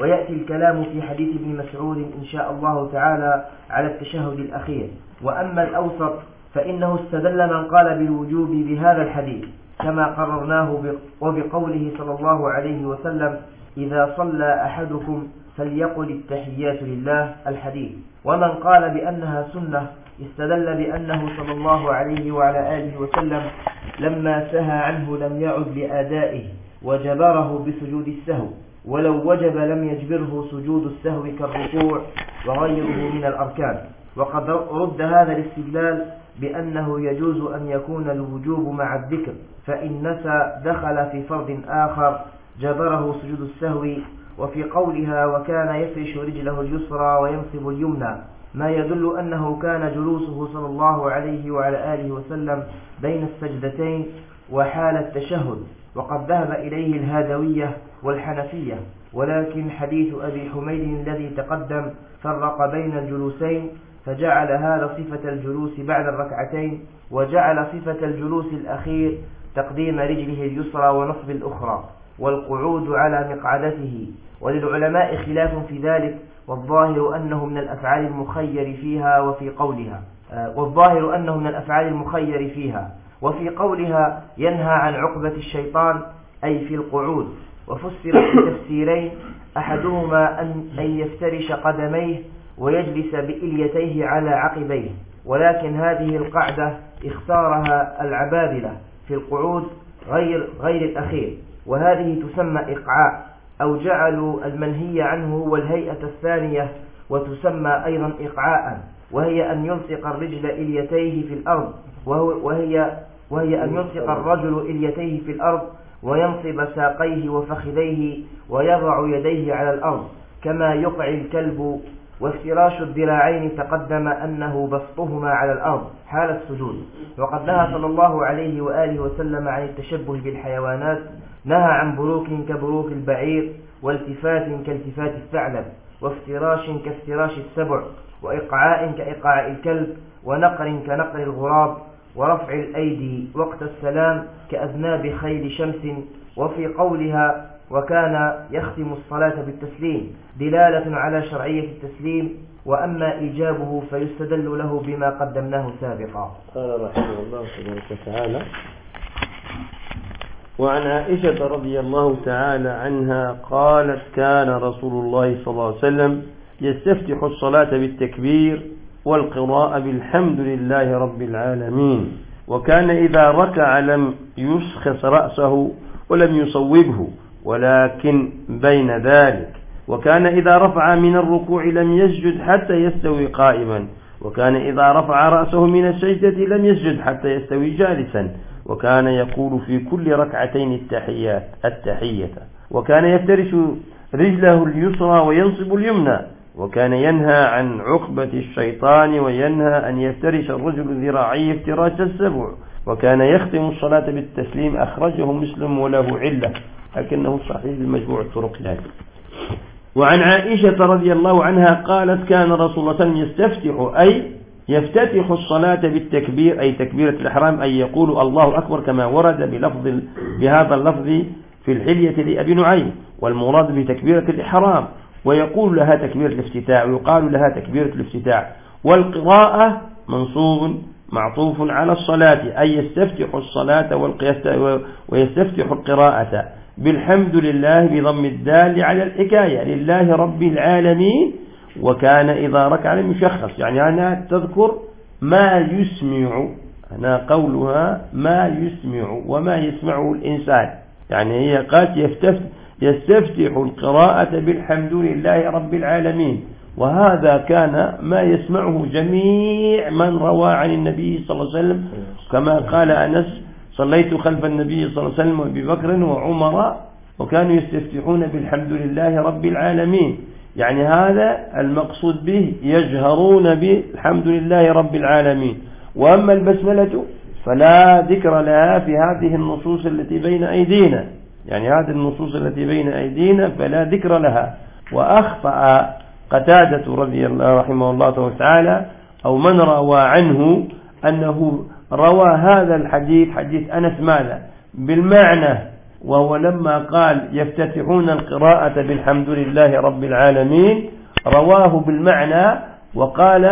ويأتي الكلام في حديث ابن مسعود إن شاء الله تعالى على التشهد الأخير. وأما الأوسط فإنه استدل من قال بالوجوب بهذا الحديث. كما قررناه وبقوله صلى الله عليه وسلم إذا صلى أحدكم فليقل التحيات لله. الحديث. ومن قال بأنها سنة استدل بأنه صلى الله عليه وعلى آله وسلم لما سهى عنه لم يعد لآدائه وجبره بسجود السهو ولو وجب لم يجبره سجود السهو كالركوع وغيره من الأركان. وقد رد هذا الاستدلال بأنه يجوز أن يكون الوجوب مع الذكر فإن نسى دخل في فرض آخر جبره سجود السهو وفي قولها وكان يفرش رجله اليسرى وينصب اليمنى. ما يدل أنه كان جلوسه صلى الله عليه وعلى آله وسلم بين السجدتين وحال التشهد. وقد ذهب إليه الهادوية والحنفية ولكن حديث أبي حميد الذي تقدم فرق بين الجلوسين فجعل هذا صفة الجلوس بعد الركعتين وجعل صفة الجلوس الأخير تقديم رجله اليسرى ونصب الأخرى والقعود على مقعدته. وللعلماء خلاف في ذلك والظاهر أنه من الأفعال المخير فيها وفي قولها. آه، والظاهر أنه من الأفعال المخير فيها وفي قولها ينهى عن عقبة الشيطان أي في القعود. وفسر في تفسيرين أحدهما أن يفترش قدميه ويجلس بإليتيه على عقبيه ولكن هذه القعدة اختارها العبابلة في القعود غير, غير الأخير وهذه تسمى إقعاء أو جعلوا المنهي عنه هو الهيئة الثانية وتسمى أيضا إقعاء وهي أن يلصق الرجل إليتيه في الأرض وهو وهي, وهي أن يلصق الرجل إليتيه في الأرض وينصب ساقيه وفخذيه ويضع يديه على الأرض كما يقع الكلب وافتراش الذراعين تقدم أنه بسطهما على الأرض حال السجود. وقد نهى صلى الله عليه وآله وسلم عن التشبه بالحيوانات نهى عن بروك كبروك البعير والتفات كالتفات الثعلب وافتراش كافتراش السبع وإقعاء كإقعاء الكلب ونقر كنقر الغراب ورفع الأيدي وقت السلام كأذناب خيل شمس وفي قولها وكان يختم الصلاة بالتسليم دلالة على شرعية التسليم وأما إيجابه فيستدل له بما قدمناه سابقا. قال رحمه الله تبارك وتعالى وعن عائشة رضي الله تعالى عنها قالت كان رسول الله صلى الله عليه وسلم يستفتح الصلاة بالتكبير والقراءة بالحمد لله رب العالمين وكان إذا ركع لم يسخس رأسه ولم يصوبه ولكن بين ذلك. وكان إذا رفع من الركوع لم يسجد حتى يستوي قائما. وكان إذا رفع رأسه من السجدة لم يسجد حتى يستوي جالسا. وكان يقول في كل ركعتين التحيات التحية. وكان يفترش رجله اليسرى وينصب اليمنى. وكان ينهى عن عقبة الشيطان وينهى أن يفترش الرجل ذراعيه افتراش السبع. وكان يختم الصلاة بالتسليم أخرجه مسلم وله علة. لكنه صحيح بمجموع الطرق لك وعن عائشة رضي الله عنها قالت كان رسول الله صلى يستفتح أي يفتتح الصلاة بالتكبير أي تكبيرة الإحرام أي يقول الله أكبر كما ورد بلفظ بهذا اللفظ في الحلية لأبي نعيم والمراد بتكبيرة الإحرام ويقول لها تكبيرة الافتتاح ويقال لها تكبيرة الافتتاح والقراءة منصوب معطوف على الصلاة أي يستفتح الصلاة ويستفتح القراءة. بالحمد لله بضم الدال على الحكاية. لله رب العالمين وكان إذا ركع لم يشخص. يعني أنا تذكر ما يسمع أنا قولها ما يسمع وما يسمعه الإنسان. يعني هي قالت يفتفت يستفتح القراءة بالحمد لله رب العالمين. وهذا كان ما يسمعه جميع من روى عن النبي صلى الله عليه وسلم. كما قال أنس صليت خلف النبي صلى الله عليه وسلم وأبي بكر وعمر وكانوا يستفتحون بالحمد لله رب العالمين. يعني هذا المقصود به يجهرون بالحمد لله رب العالمين. وأما البسملة فلا ذكر لها في هذه النصوص التي بين أيدينا. يعني هذه النصوص التي بين أيدينا فلا ذكر لها. وأخطأ قتادة رضي الله رحمه الله تعالى أو من روى عنه أنه روى هذا الحديث حديث أنس ماذا؟ بالمعنى وهو لما قال يفتتحون القراءة بالحمد لله رب العالمين رواه بالمعنى وقال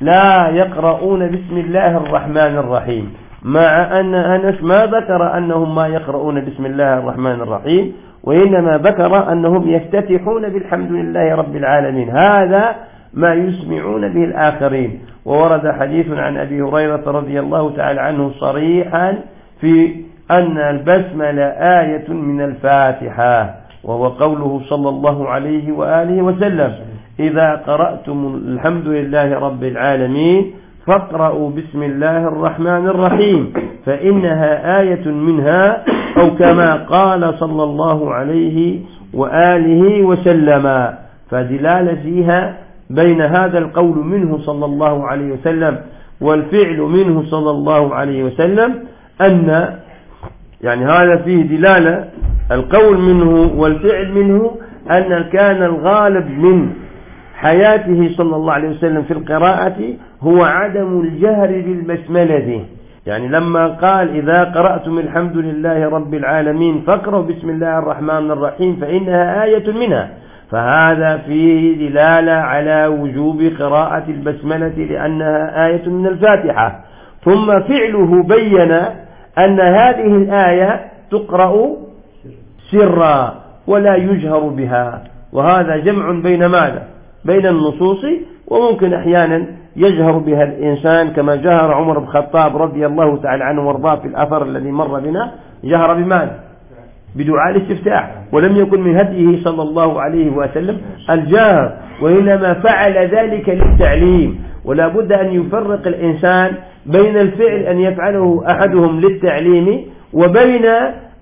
لا يقرؤون بسم الله الرحمن الرحيم مع أن أنس ما ذكر أنهم ما يقرؤون بسم الله الرحمن الرحيم وإنما ذكر أنهم يفتتحون بالحمد لله رب العالمين. هذا ما يسمعون به الآخرين وورد حديث عن أبي هريرة رضي الله تعالى عنه صريحا في أن البسملة آية من الفاتحة وهو قوله صلى الله عليه وآله وسلم إذا قرأتم الحمد لله رب العالمين فاقرأوا بسم الله الرحمن الرحيم فإنها آية منها أو كما قال صلى الله عليه وآله وسلم. فدلال فيها بين هذا القول منه صلى الله عليه وسلم والفعل منه صلى الله عليه وسلم أن يعني هذا فيه دلالة القول منه والفعل منه أن كان الغالب من حياته صلى الله عليه وسلم في القراءة هو عدم الجهر بالبسملة يعني لما قال إذا قرأتم الحمد لله رب العالمين فاقرأوا بسم الله الرحمن الرحيم فإنها آية منها. فهذا فيه دلالة على وجوب قراءة البسملة لأنها آية من الفاتحة. ثم فعله بين أن هذه الآية تقرأ سرا ولا يجهر بها. وهذا جمع بين ماذا؟ بين النصوص وممكن أحيانا يجهر بها الإنسان كما جهر عمر بن الخطاب رضي الله تعالى عنه وارضاه في الأثر الذي مر بنا. جهر بماذا؟ بدعاء الاستفتاح ولم يكن من هديه صلى الله عليه وسلم الجهر وإنما فعل ذلك للتعليم ولا بد أن يفرق الإنسان بين الفعل أن يفعله أحدهم للتعليم وبين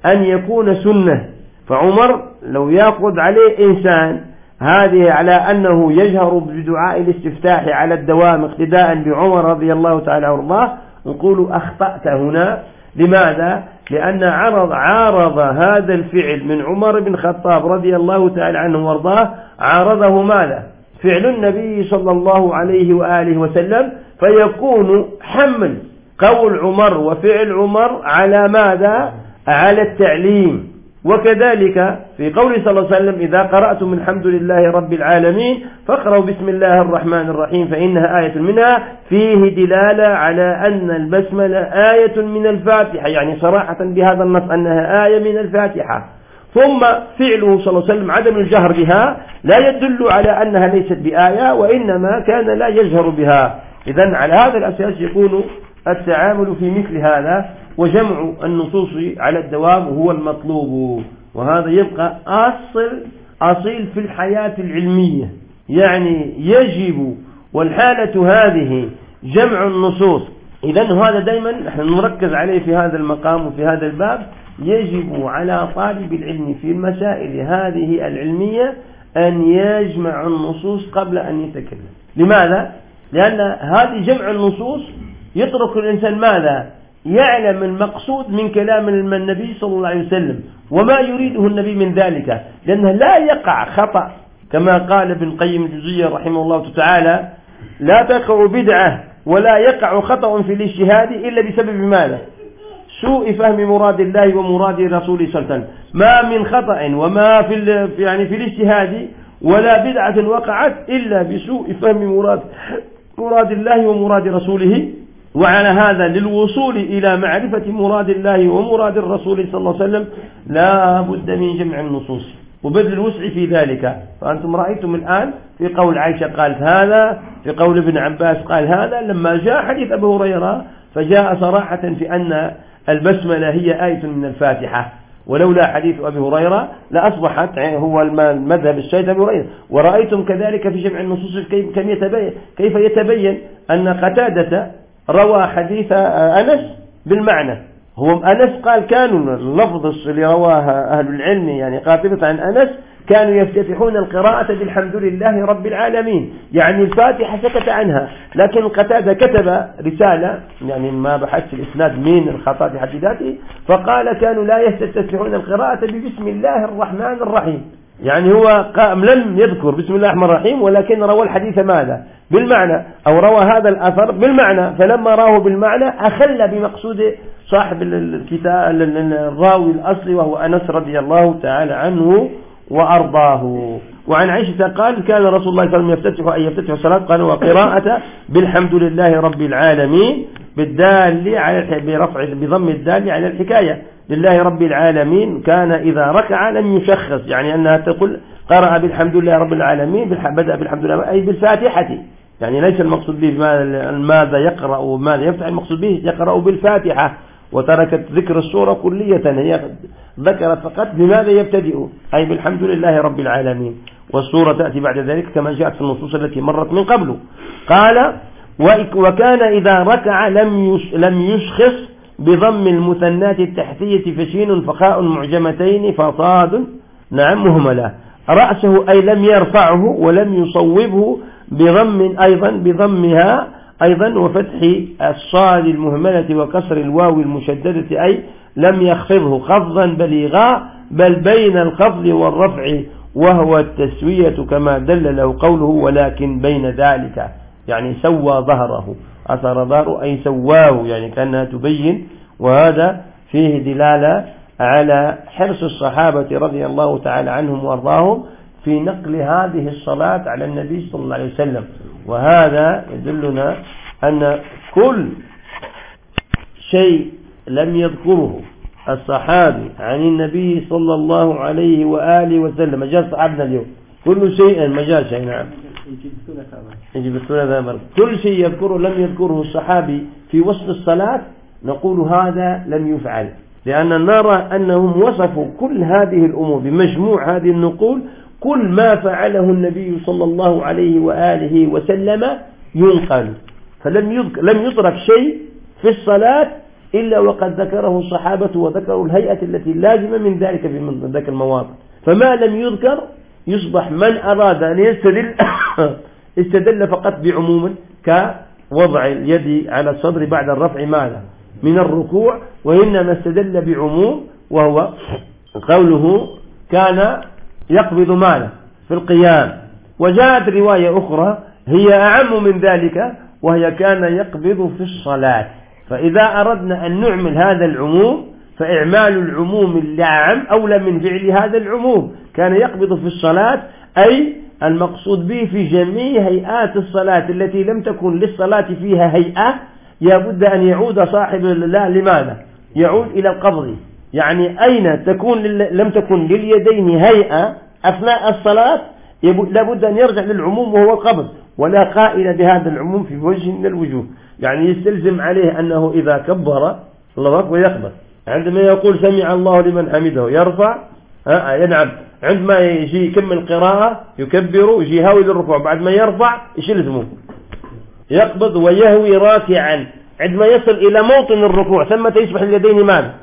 أن يكون سنة فعمر لو يأخذ عليه إنسان هذه على أنه يجهر بدعاء الاستفتاح على الدوام اقتداء بعمر رضي الله تعالى عنه نقول أخطأت هنا لماذا؟ لأن عرض عارض هذا الفعل من عمر بن خطاب رضي الله تعالى عنه وارضاه عارضه ماذا؟ فعل النبي صلى الله عليه وآله وسلم فيكون حمل قول عمر وفعل عمر على ماذا؟ على التعليم. وكذلك في قول صلى الله عليه وسلم إذا قرأتم من حمد لله رب العالمين فاقرأوا بسم الله الرحمن الرحيم فإنها آية منها فيه دلالة على أن البسملة آية من الفاتحة يعني صراحة بهذا النص أنها آية من الفاتحة ثم فعله صلى الله عليه وسلم عدم الجهر بها لا يدل على أنها ليست بآية وإنما كان لا يجهر بها إذا على هذا الأساس يكون التعامل في مثل هذا وجمع النصوص على الدوام هو المطلوب. وهذا يبقى أصل أصيل في الحياة العلمية. يعني يجب والحالة هذه جمع النصوص. إذا هذا دائما نحن نركز عليه في هذا المقام وفي هذا الباب. يجب على طالب العلم في المسائل هذه العلمية أن يجمع النصوص قبل أن يتكلم. لماذا؟ لأن هذه جمع النصوص يترك الإنسان ماذا؟ يعلم المقصود من كلام النبي صلى الله عليه وسلم وما يريده النبي من ذلك لأنه لا يقع خطأ كما قال ابن قيم الجزية رحمه الله تعالى لا تقع بدعة ولا يقع خطأ في الاجتهاد إلا بسبب ماذا؟ سوء فهم مراد الله ومراد رسوله صلى الله عليه وسلم. ما من خطأ وما في يعني في الاجتهاد ولا بدعة وقعت إلا بسوء فهم مراد مراد الله ومراد رسوله وعلى هذا للوصول إلى معرفة مراد الله ومراد الرسول صلى الله عليه وسلم لا بد من جمع النصوص. وبذل الوسع في ذلك. فأنتم رأيتم الآن في قول عائشة قالت هذا في قول ابن عباس قال هذا. لما جاء حديث أبو هريرة فجاء صراحة في أن البسملة هي آية من الفاتحة. ولولا حديث أبي هريرة لأصبحت هو المذهب الشيد أبي هريرة. ورأيتم كذلك في جمع النصوص كيف يتبين, كيف يتبين أن قتادة روى حديث أنس بالمعنى. هو أنس قال كانوا اللفظ اللي رواها أهل العلم يعني قاتلة عن أنس كانوا يفتتحون القراءة بالحمد لله رب العالمين. يعني الفاتحة سكت عنها. لكن قتادة كتب رسالة يعني ما بحثت الإسناد من الخطأ في حد ذاته فقال كانوا لا يفتتحون القراءة ببسم الله الرحمن الرحيم. يعني هو لم يذكر بسم الله الرحمن الرحيم ولكن روى الحديث ماذا؟ بالمعنى أو روى هذا الأثر بالمعنى فلما راه بالمعنى أخل بمقصود صاحب الكتاب الراوي الأصلي وهو أنس رضي الله تعالى عنه وأرضاه. وعن عائشة قال كان رسول الله صلى الله عليه وسلم يفتتح أن يفتتح الصلاة. قال وقراءة بالحمد لله رب العالمين بالدال على برفع بضم الدال على الحكاية. لله رب العالمين كان إذا ركع لم يشخص. يعني أنها تقول قرأ بالحمد لله رب العالمين بدأ بالحمد لله أي بالفاتحة. يعني ليس المقصود به ماذا يقرأ وماذا يفتح المقصود به يقرأ بالفاتحة. وتركت ذكر السورة كلية هي ذكرت فقط بماذا يبتدئ أي بالحمد لله رب العالمين. والسورة تأتي بعد ذلك كما جاءت في النصوص التي مرت من قبل. قال وكان إذا ركع لم لم يشخص بضم المثنات التحتية فشين فخاء معجمتين فصاد نعم مهملة رأسه أي لم يرفعه ولم يصوبه بضم أيضا بضمها أيضا وفتح الصاد المهملة وكسر الواو المشددة أي لم يخفضه. خفضا بليغا بل بين الخفض والرفع وهو التسوية كما دل له قوله ولكن بين ذلك يعني سوى ظهره. أثر ضار أي سواه يعني كأنها تبين وهذا فيه دلالة على حرص الصحابة رضي الله تعالى عنهم وأرضاهم في نقل هذه الصلاة على النبي صلى الله عليه وسلم. وهذا يدلنا أن كل شيء لم يذكره الصحابي عن النبي صلى الله عليه وآله وسلم. مجال صحابنا اليوم. كل شيء مجال شيء يعني. نعم يجب السنة خبر كل شيء يذكره لم يذكره الصحابي في وصف الصلاة نقول هذا لم يفعل۔ لأننا نرى أنهم وصفوا كل هذه الأمور بمجموع هذه النقول كل ما فعله النبي صلى الله عليه وآله وسلم ينقل. فلم يذكر لم يطرف شيء في الصلاة إلا وقد ذكره الصحابة وذكروا الهيئة التي لازمة من ذلك في ذاك المواطن. فما لم يذكر يصبح من أراد أن يستدل استدل فقط بعموم كوضع اليد على الصدر بعد الرفع ماذا؟ من الركوع وإنما استدل بعموم وهو قوله كان يقبض ماله في القيام. وجاءت رواية أخرى هي أعم من ذلك وهي كان يقبض في الصلاة. فإذا أردنا أن نعمل هذا العموم فإعمال العموم اللعم أولى من فعل هذا العموم. كان يقبض في الصلاة أي المقصود به في جميع هيئات الصلاة التي لم تكن للصلاة فيها هيئة يابد أن يعود صاحب الله لماذا؟ يعود إلى القبض. يعني أين تكون لم تكن لليدين هيئة أثناء الصلاة؟ لابد أن يرجع للعموم وهو القبض. ولا قائل بهذا العموم في وجه من الوجوه. يعني يستلزم عليه أنه إذا كبر الله أكبر عندما يقول سمع الله لمن حمده يرفع نعم عندما يجي يكمل قراءة يكبر ويجي يهاوي للركوع بعد ما يرفع يشيل اسمه يقبض ويهوي راكعا. عندما يصل إلى موطن الركوع ثم تيسبح اليدين ماذا؟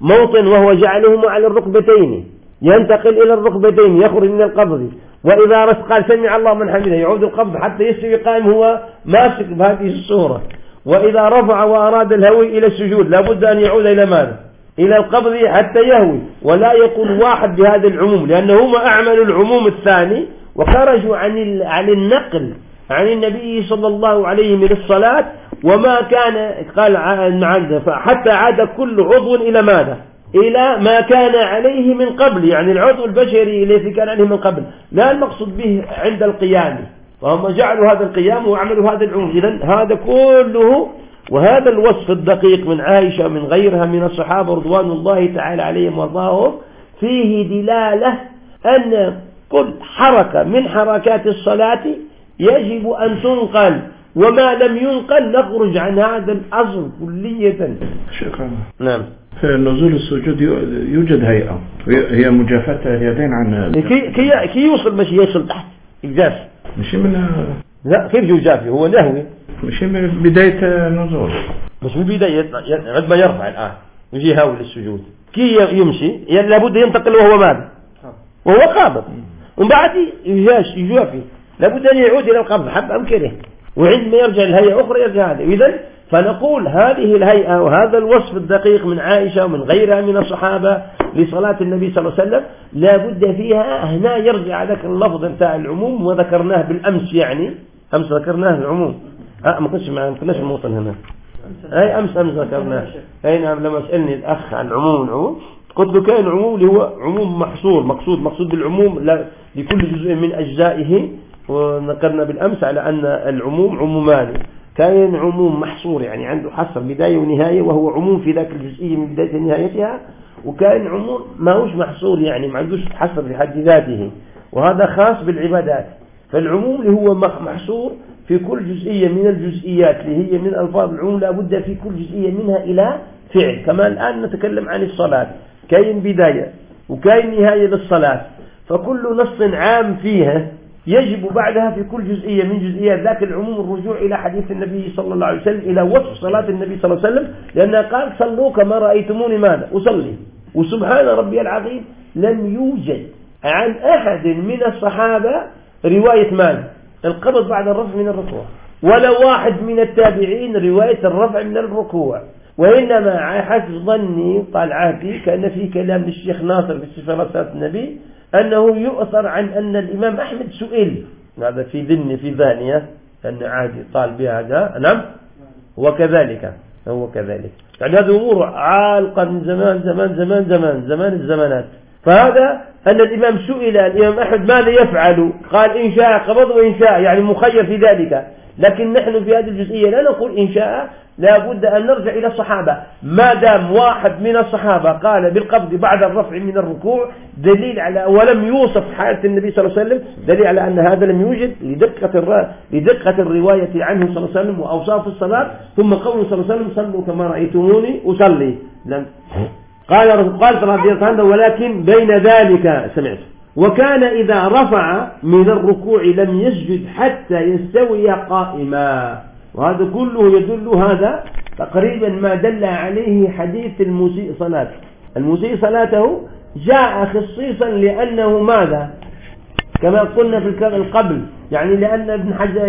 موطن وهو جعلهما على الركبتين. ينتقل إلى الركبتين يخرج من القبض. وإذا رس قال سمع الله من حمده يعود القبض حتى يستوي قائم هو ماسك بهذه الصورة. وإذا رفع وأراد الهوي إلى السجود لابد أن يعود إلى ماذا؟ إلى القبض حتى يهوي ولا يكون واحد بهذا العموم لأنهما أعملوا العموم الثاني وخرجوا عن عن النقل عن النبي صلى الله عليه من الصلاة وما كان قال حتى عاد كل عضو إلى ماذا؟ إلى ما كان عليه من قبل يعني العضو البشري الذي كان عليه من قبل. لا المقصود به عند القيام فهم جعلوا هذا القيام وعملوا هذا العموم. إذا هذا كله وهذا الوصف الدقيق من عائشة ومن غيرها من الصحابة رضوان الله تعالى عليهم وارضاهم فيه دلالة أن كل حركة من حركات الصلاة يجب أن تنقل وما لم ينقل نخرج عن هذا الأصل كلية. شكرا. نعم. في نزول السجود يوجد هيئة. هي مجافتة اليدين عن كي, كي, يوصل مش يوصل تحت. إجاز ماشي من لا كيف جوجافي هو نهوي. مش من بداية نزول مش من بداية عد يرفع الآن. ويجي يهاوي للسجود. كي يمشي يعني لابد ينتقل وهو ماذا وهو قابض. ومن بعد يجاش يجوافي لابد أن يعود إلى القبض حب أم كره وعندما يرجع الهيئة أخرى يرجع هذه. إذا فنقول هذه الهيئة وهذا الوصف الدقيق من عائشة ومن غيرها من الصحابة لصلاة النبي صلى الله عليه وسلم لا بد فيها هنا يرجع ذكر اللفظ بتاع العموم وذكرناه بالأمس يعني. أمس ذكرناه العموم آه ما كنتش ما كناش الموطن هنا. أي امس أمس ذكرناه. أي نعم لما سألني الأخ عن عموم العموم قلت له كائن عموم اللي هو عموم محصور مقصود مقصود بالعموم لكل جزء من أجزائه. وذكرنا بالأمس على أن العموم عمومان. كائن عموم محصور يعني عنده حصر بداية ونهاية وهو عموم في ذاك الجزئية من بداية نهايتها. وكائن عموم ماهوش محصور يعني ما عندوش حصر في حد ذاته. وهذا خاص بالعبادات. فالعموم اللي هو محصور في كل جزئية من الجزئيات اللي هي من ألفاظ العموم لابد في كل جزئية منها إلى فعل. كما الآن نتكلم عن الصلاة كاين بداية وكاين نهاية للصلاة فكل نص عام فيها يجب بعدها في كل جزئية من جزئيات ذاك العموم الرجوع إلى حديث النبي صلى الله عليه وسلم إلى وصف صلاة النبي صلى الله عليه وسلم لأنه قال صلوا كما رأيتموني ماذا؟ أصلي. وسبحان ربي العظيم لم يوجد عن أحد من الصحابة رواية مال القبض بعد الرفع من الركوع. ولا واحد من التابعين رواية الرفع من الركوع. وإنما حسب ظني قال عهدي كأن في كلام للشيخ ناصر في سفر النبي أنه يؤثر عن أن الإمام أحمد سئل. هذا في ذني في ذانية أن عهدي طال بهذا نعم؟ وكذلك هو كذلك. يعني هذه أمور عالقة من زمان زمان زمان زمان زمان الزمانات. فهذا أن الإمام سئل الإمام أحمد ماذا يفعل؟ قال إن شاء قبض وإن شاء يعني مخير في ذلك. لكن نحن في هذه الجزئية لا نقول إن شاء لا بد أن نرجع إلى الصحابة. ما دام واحد من الصحابة قال بالقبض بعد الرفع من الركوع دليل على ولم يوصف حالة النبي صلى الله عليه وسلم دليل على أن هذا لم يوجد لدقة لدقة الرواية عنه صلى الله عليه وسلم وأوصاف الصلاة. ثم قوله صلى الله عليه وسلم صلوا كما رأيتموني أصلي. قال قال رضي الله عنه ولكن بين ذلك سمعت. وكان إذا رفع من الركوع لم يسجد حتى يستوي قائما. وهذا كله يدل هذا تقريبا ما دل عليه حديث المسيء صلاته. المسيء صلاته جاء خصيصا لأنه ماذا؟ كما قلنا في القبل يعني لأن ابن حجر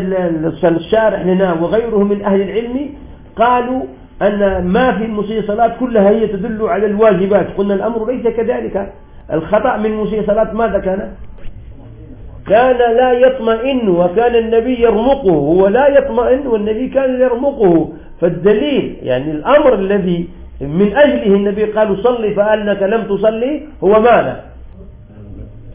الشارح لنا وغيره من أهل العلم قالوا أن ما في المسيصلات كلها هي تدل على الواجبات. قلنا الأمر ليس كذلك. الخطأ من المسيصلات ماذا كان؟ كان لا يطمئن وكان النبي يرمقه. هو لا يطمئن والنبي كان يرمقه. فالدليل يعني الأمر الذي من أجله النبي قالوا صلي فأنك لم تصلي هو ماذا؟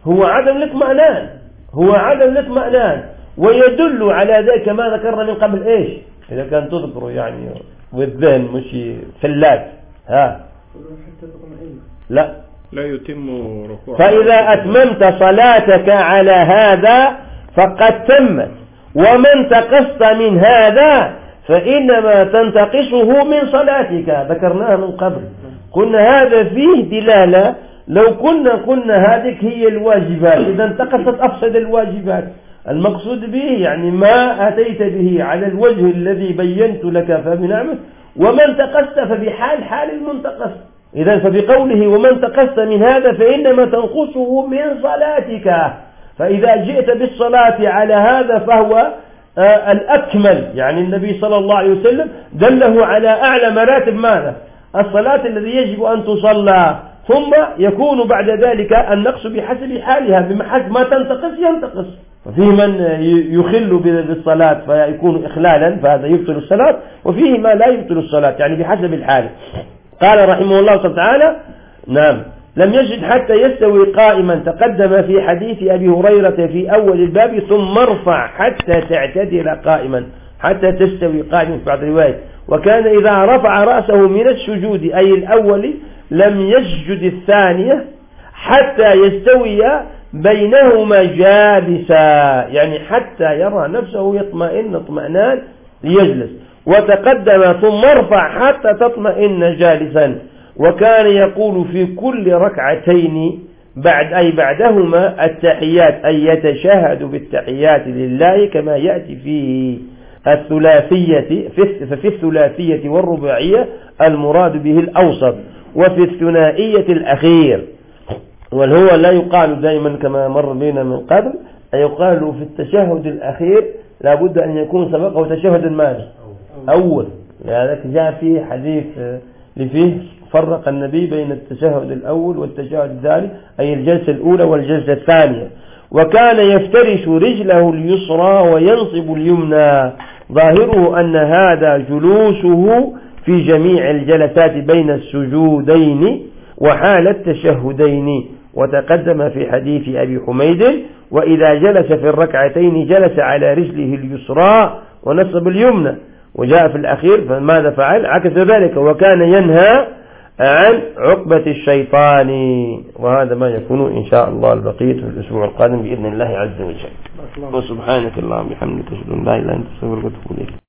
هو عدم الاطمئنان. هو عدم الاطمئنان. ويدل على ذلك ما ذكرنا من قبل إيش؟ إذا كان تذكر يعني والذهن مش فلات ها لا لا يتم ركوعها فإذا أتممت صلاتك على هذا فقد تمت. ومن تقص من هذا فإنما تنتقصه من صلاتك. ذكرناها من قبل. قلنا هذا فيه دلالة. لو كنا قلنا هذه هي الواجبات. إذا انتقصت أفسد الواجبات. المقصود به يعني ما أتيت به على الوجه الذي بينت لك فبنعمه ومن تقست فبحال حال المنتقص. إذا فبقوله ومن تقست من هذا فإنما تنقصه من صلاتك. فإذا جئت بالصلاة على هذا فهو آه، الأكمل. يعني النبي صلى الله عليه وسلم دله على أعلى مراتب ماذا؟ الصلاة الذي يجب أن تصلى. ثم يكون بعد ذلك النقص بحسب حالها بحسب ما تنتقص ينتقص. ففيه من يخل بالصلاة فيكون إخلالا فهذا يبطل الصلاة وفيه ما لا يبطل الصلاة يعني بحسب الحال. قال رحمه الله تعالى نعم. لم يجد حتى يستوي قائما تقدم في حديث أبي هريرة في أول الباب ثم ارفع حتى تعتدل قائما حتى تستوي قائما في بعض الرواية وكان إذا رفع رأسه من السجود أي الأول لم يسجد الثانية حتى يستوي بينهما جالسا يعني حتى يرى نفسه يطمئن اطمئنان ليجلس. وتقدم ثم ارفع حتى تطمئن جالسا. وكان يقول في كل ركعتين بعد أي بعدهما التحيات أي يتشهد بالتحيات لله كما يأتي في الثلاثية ففي الثلاثية والرباعية المراد به الأوسط. وفي الثنائية الأخير. والهو لا يقال دائما كما مر بنا من قبل يقال في التشهد الأخير لابد أن يكون سبقه تشهد المال أول. لذلك جاء في حديث لفيه فرق النبي بين التشهد الأول والتشهد الثاني أي الجلسة الأولى والجلسة الثانية. وكان يفترش رجله اليسرى وينصب اليمنى. ظاهره أن هذا جلوسه في جميع الجلسات بين السجودين وحال التشهدين. وتقدم في حديث أبي حميد وإذا جلس في الركعتين جلس على رجله اليسرى ونصب اليمنى وجاء في الأخير فماذا فعل؟ عكس ذلك وكان ينهى عن عقبة الشيطان وهذا ما يكون إن شاء الله البقية في الأسبوع القادم بإذن الله عز وجل. وسبحانك اللهم بحمدك أشهد أن لا إله إلا أنت أستغفرك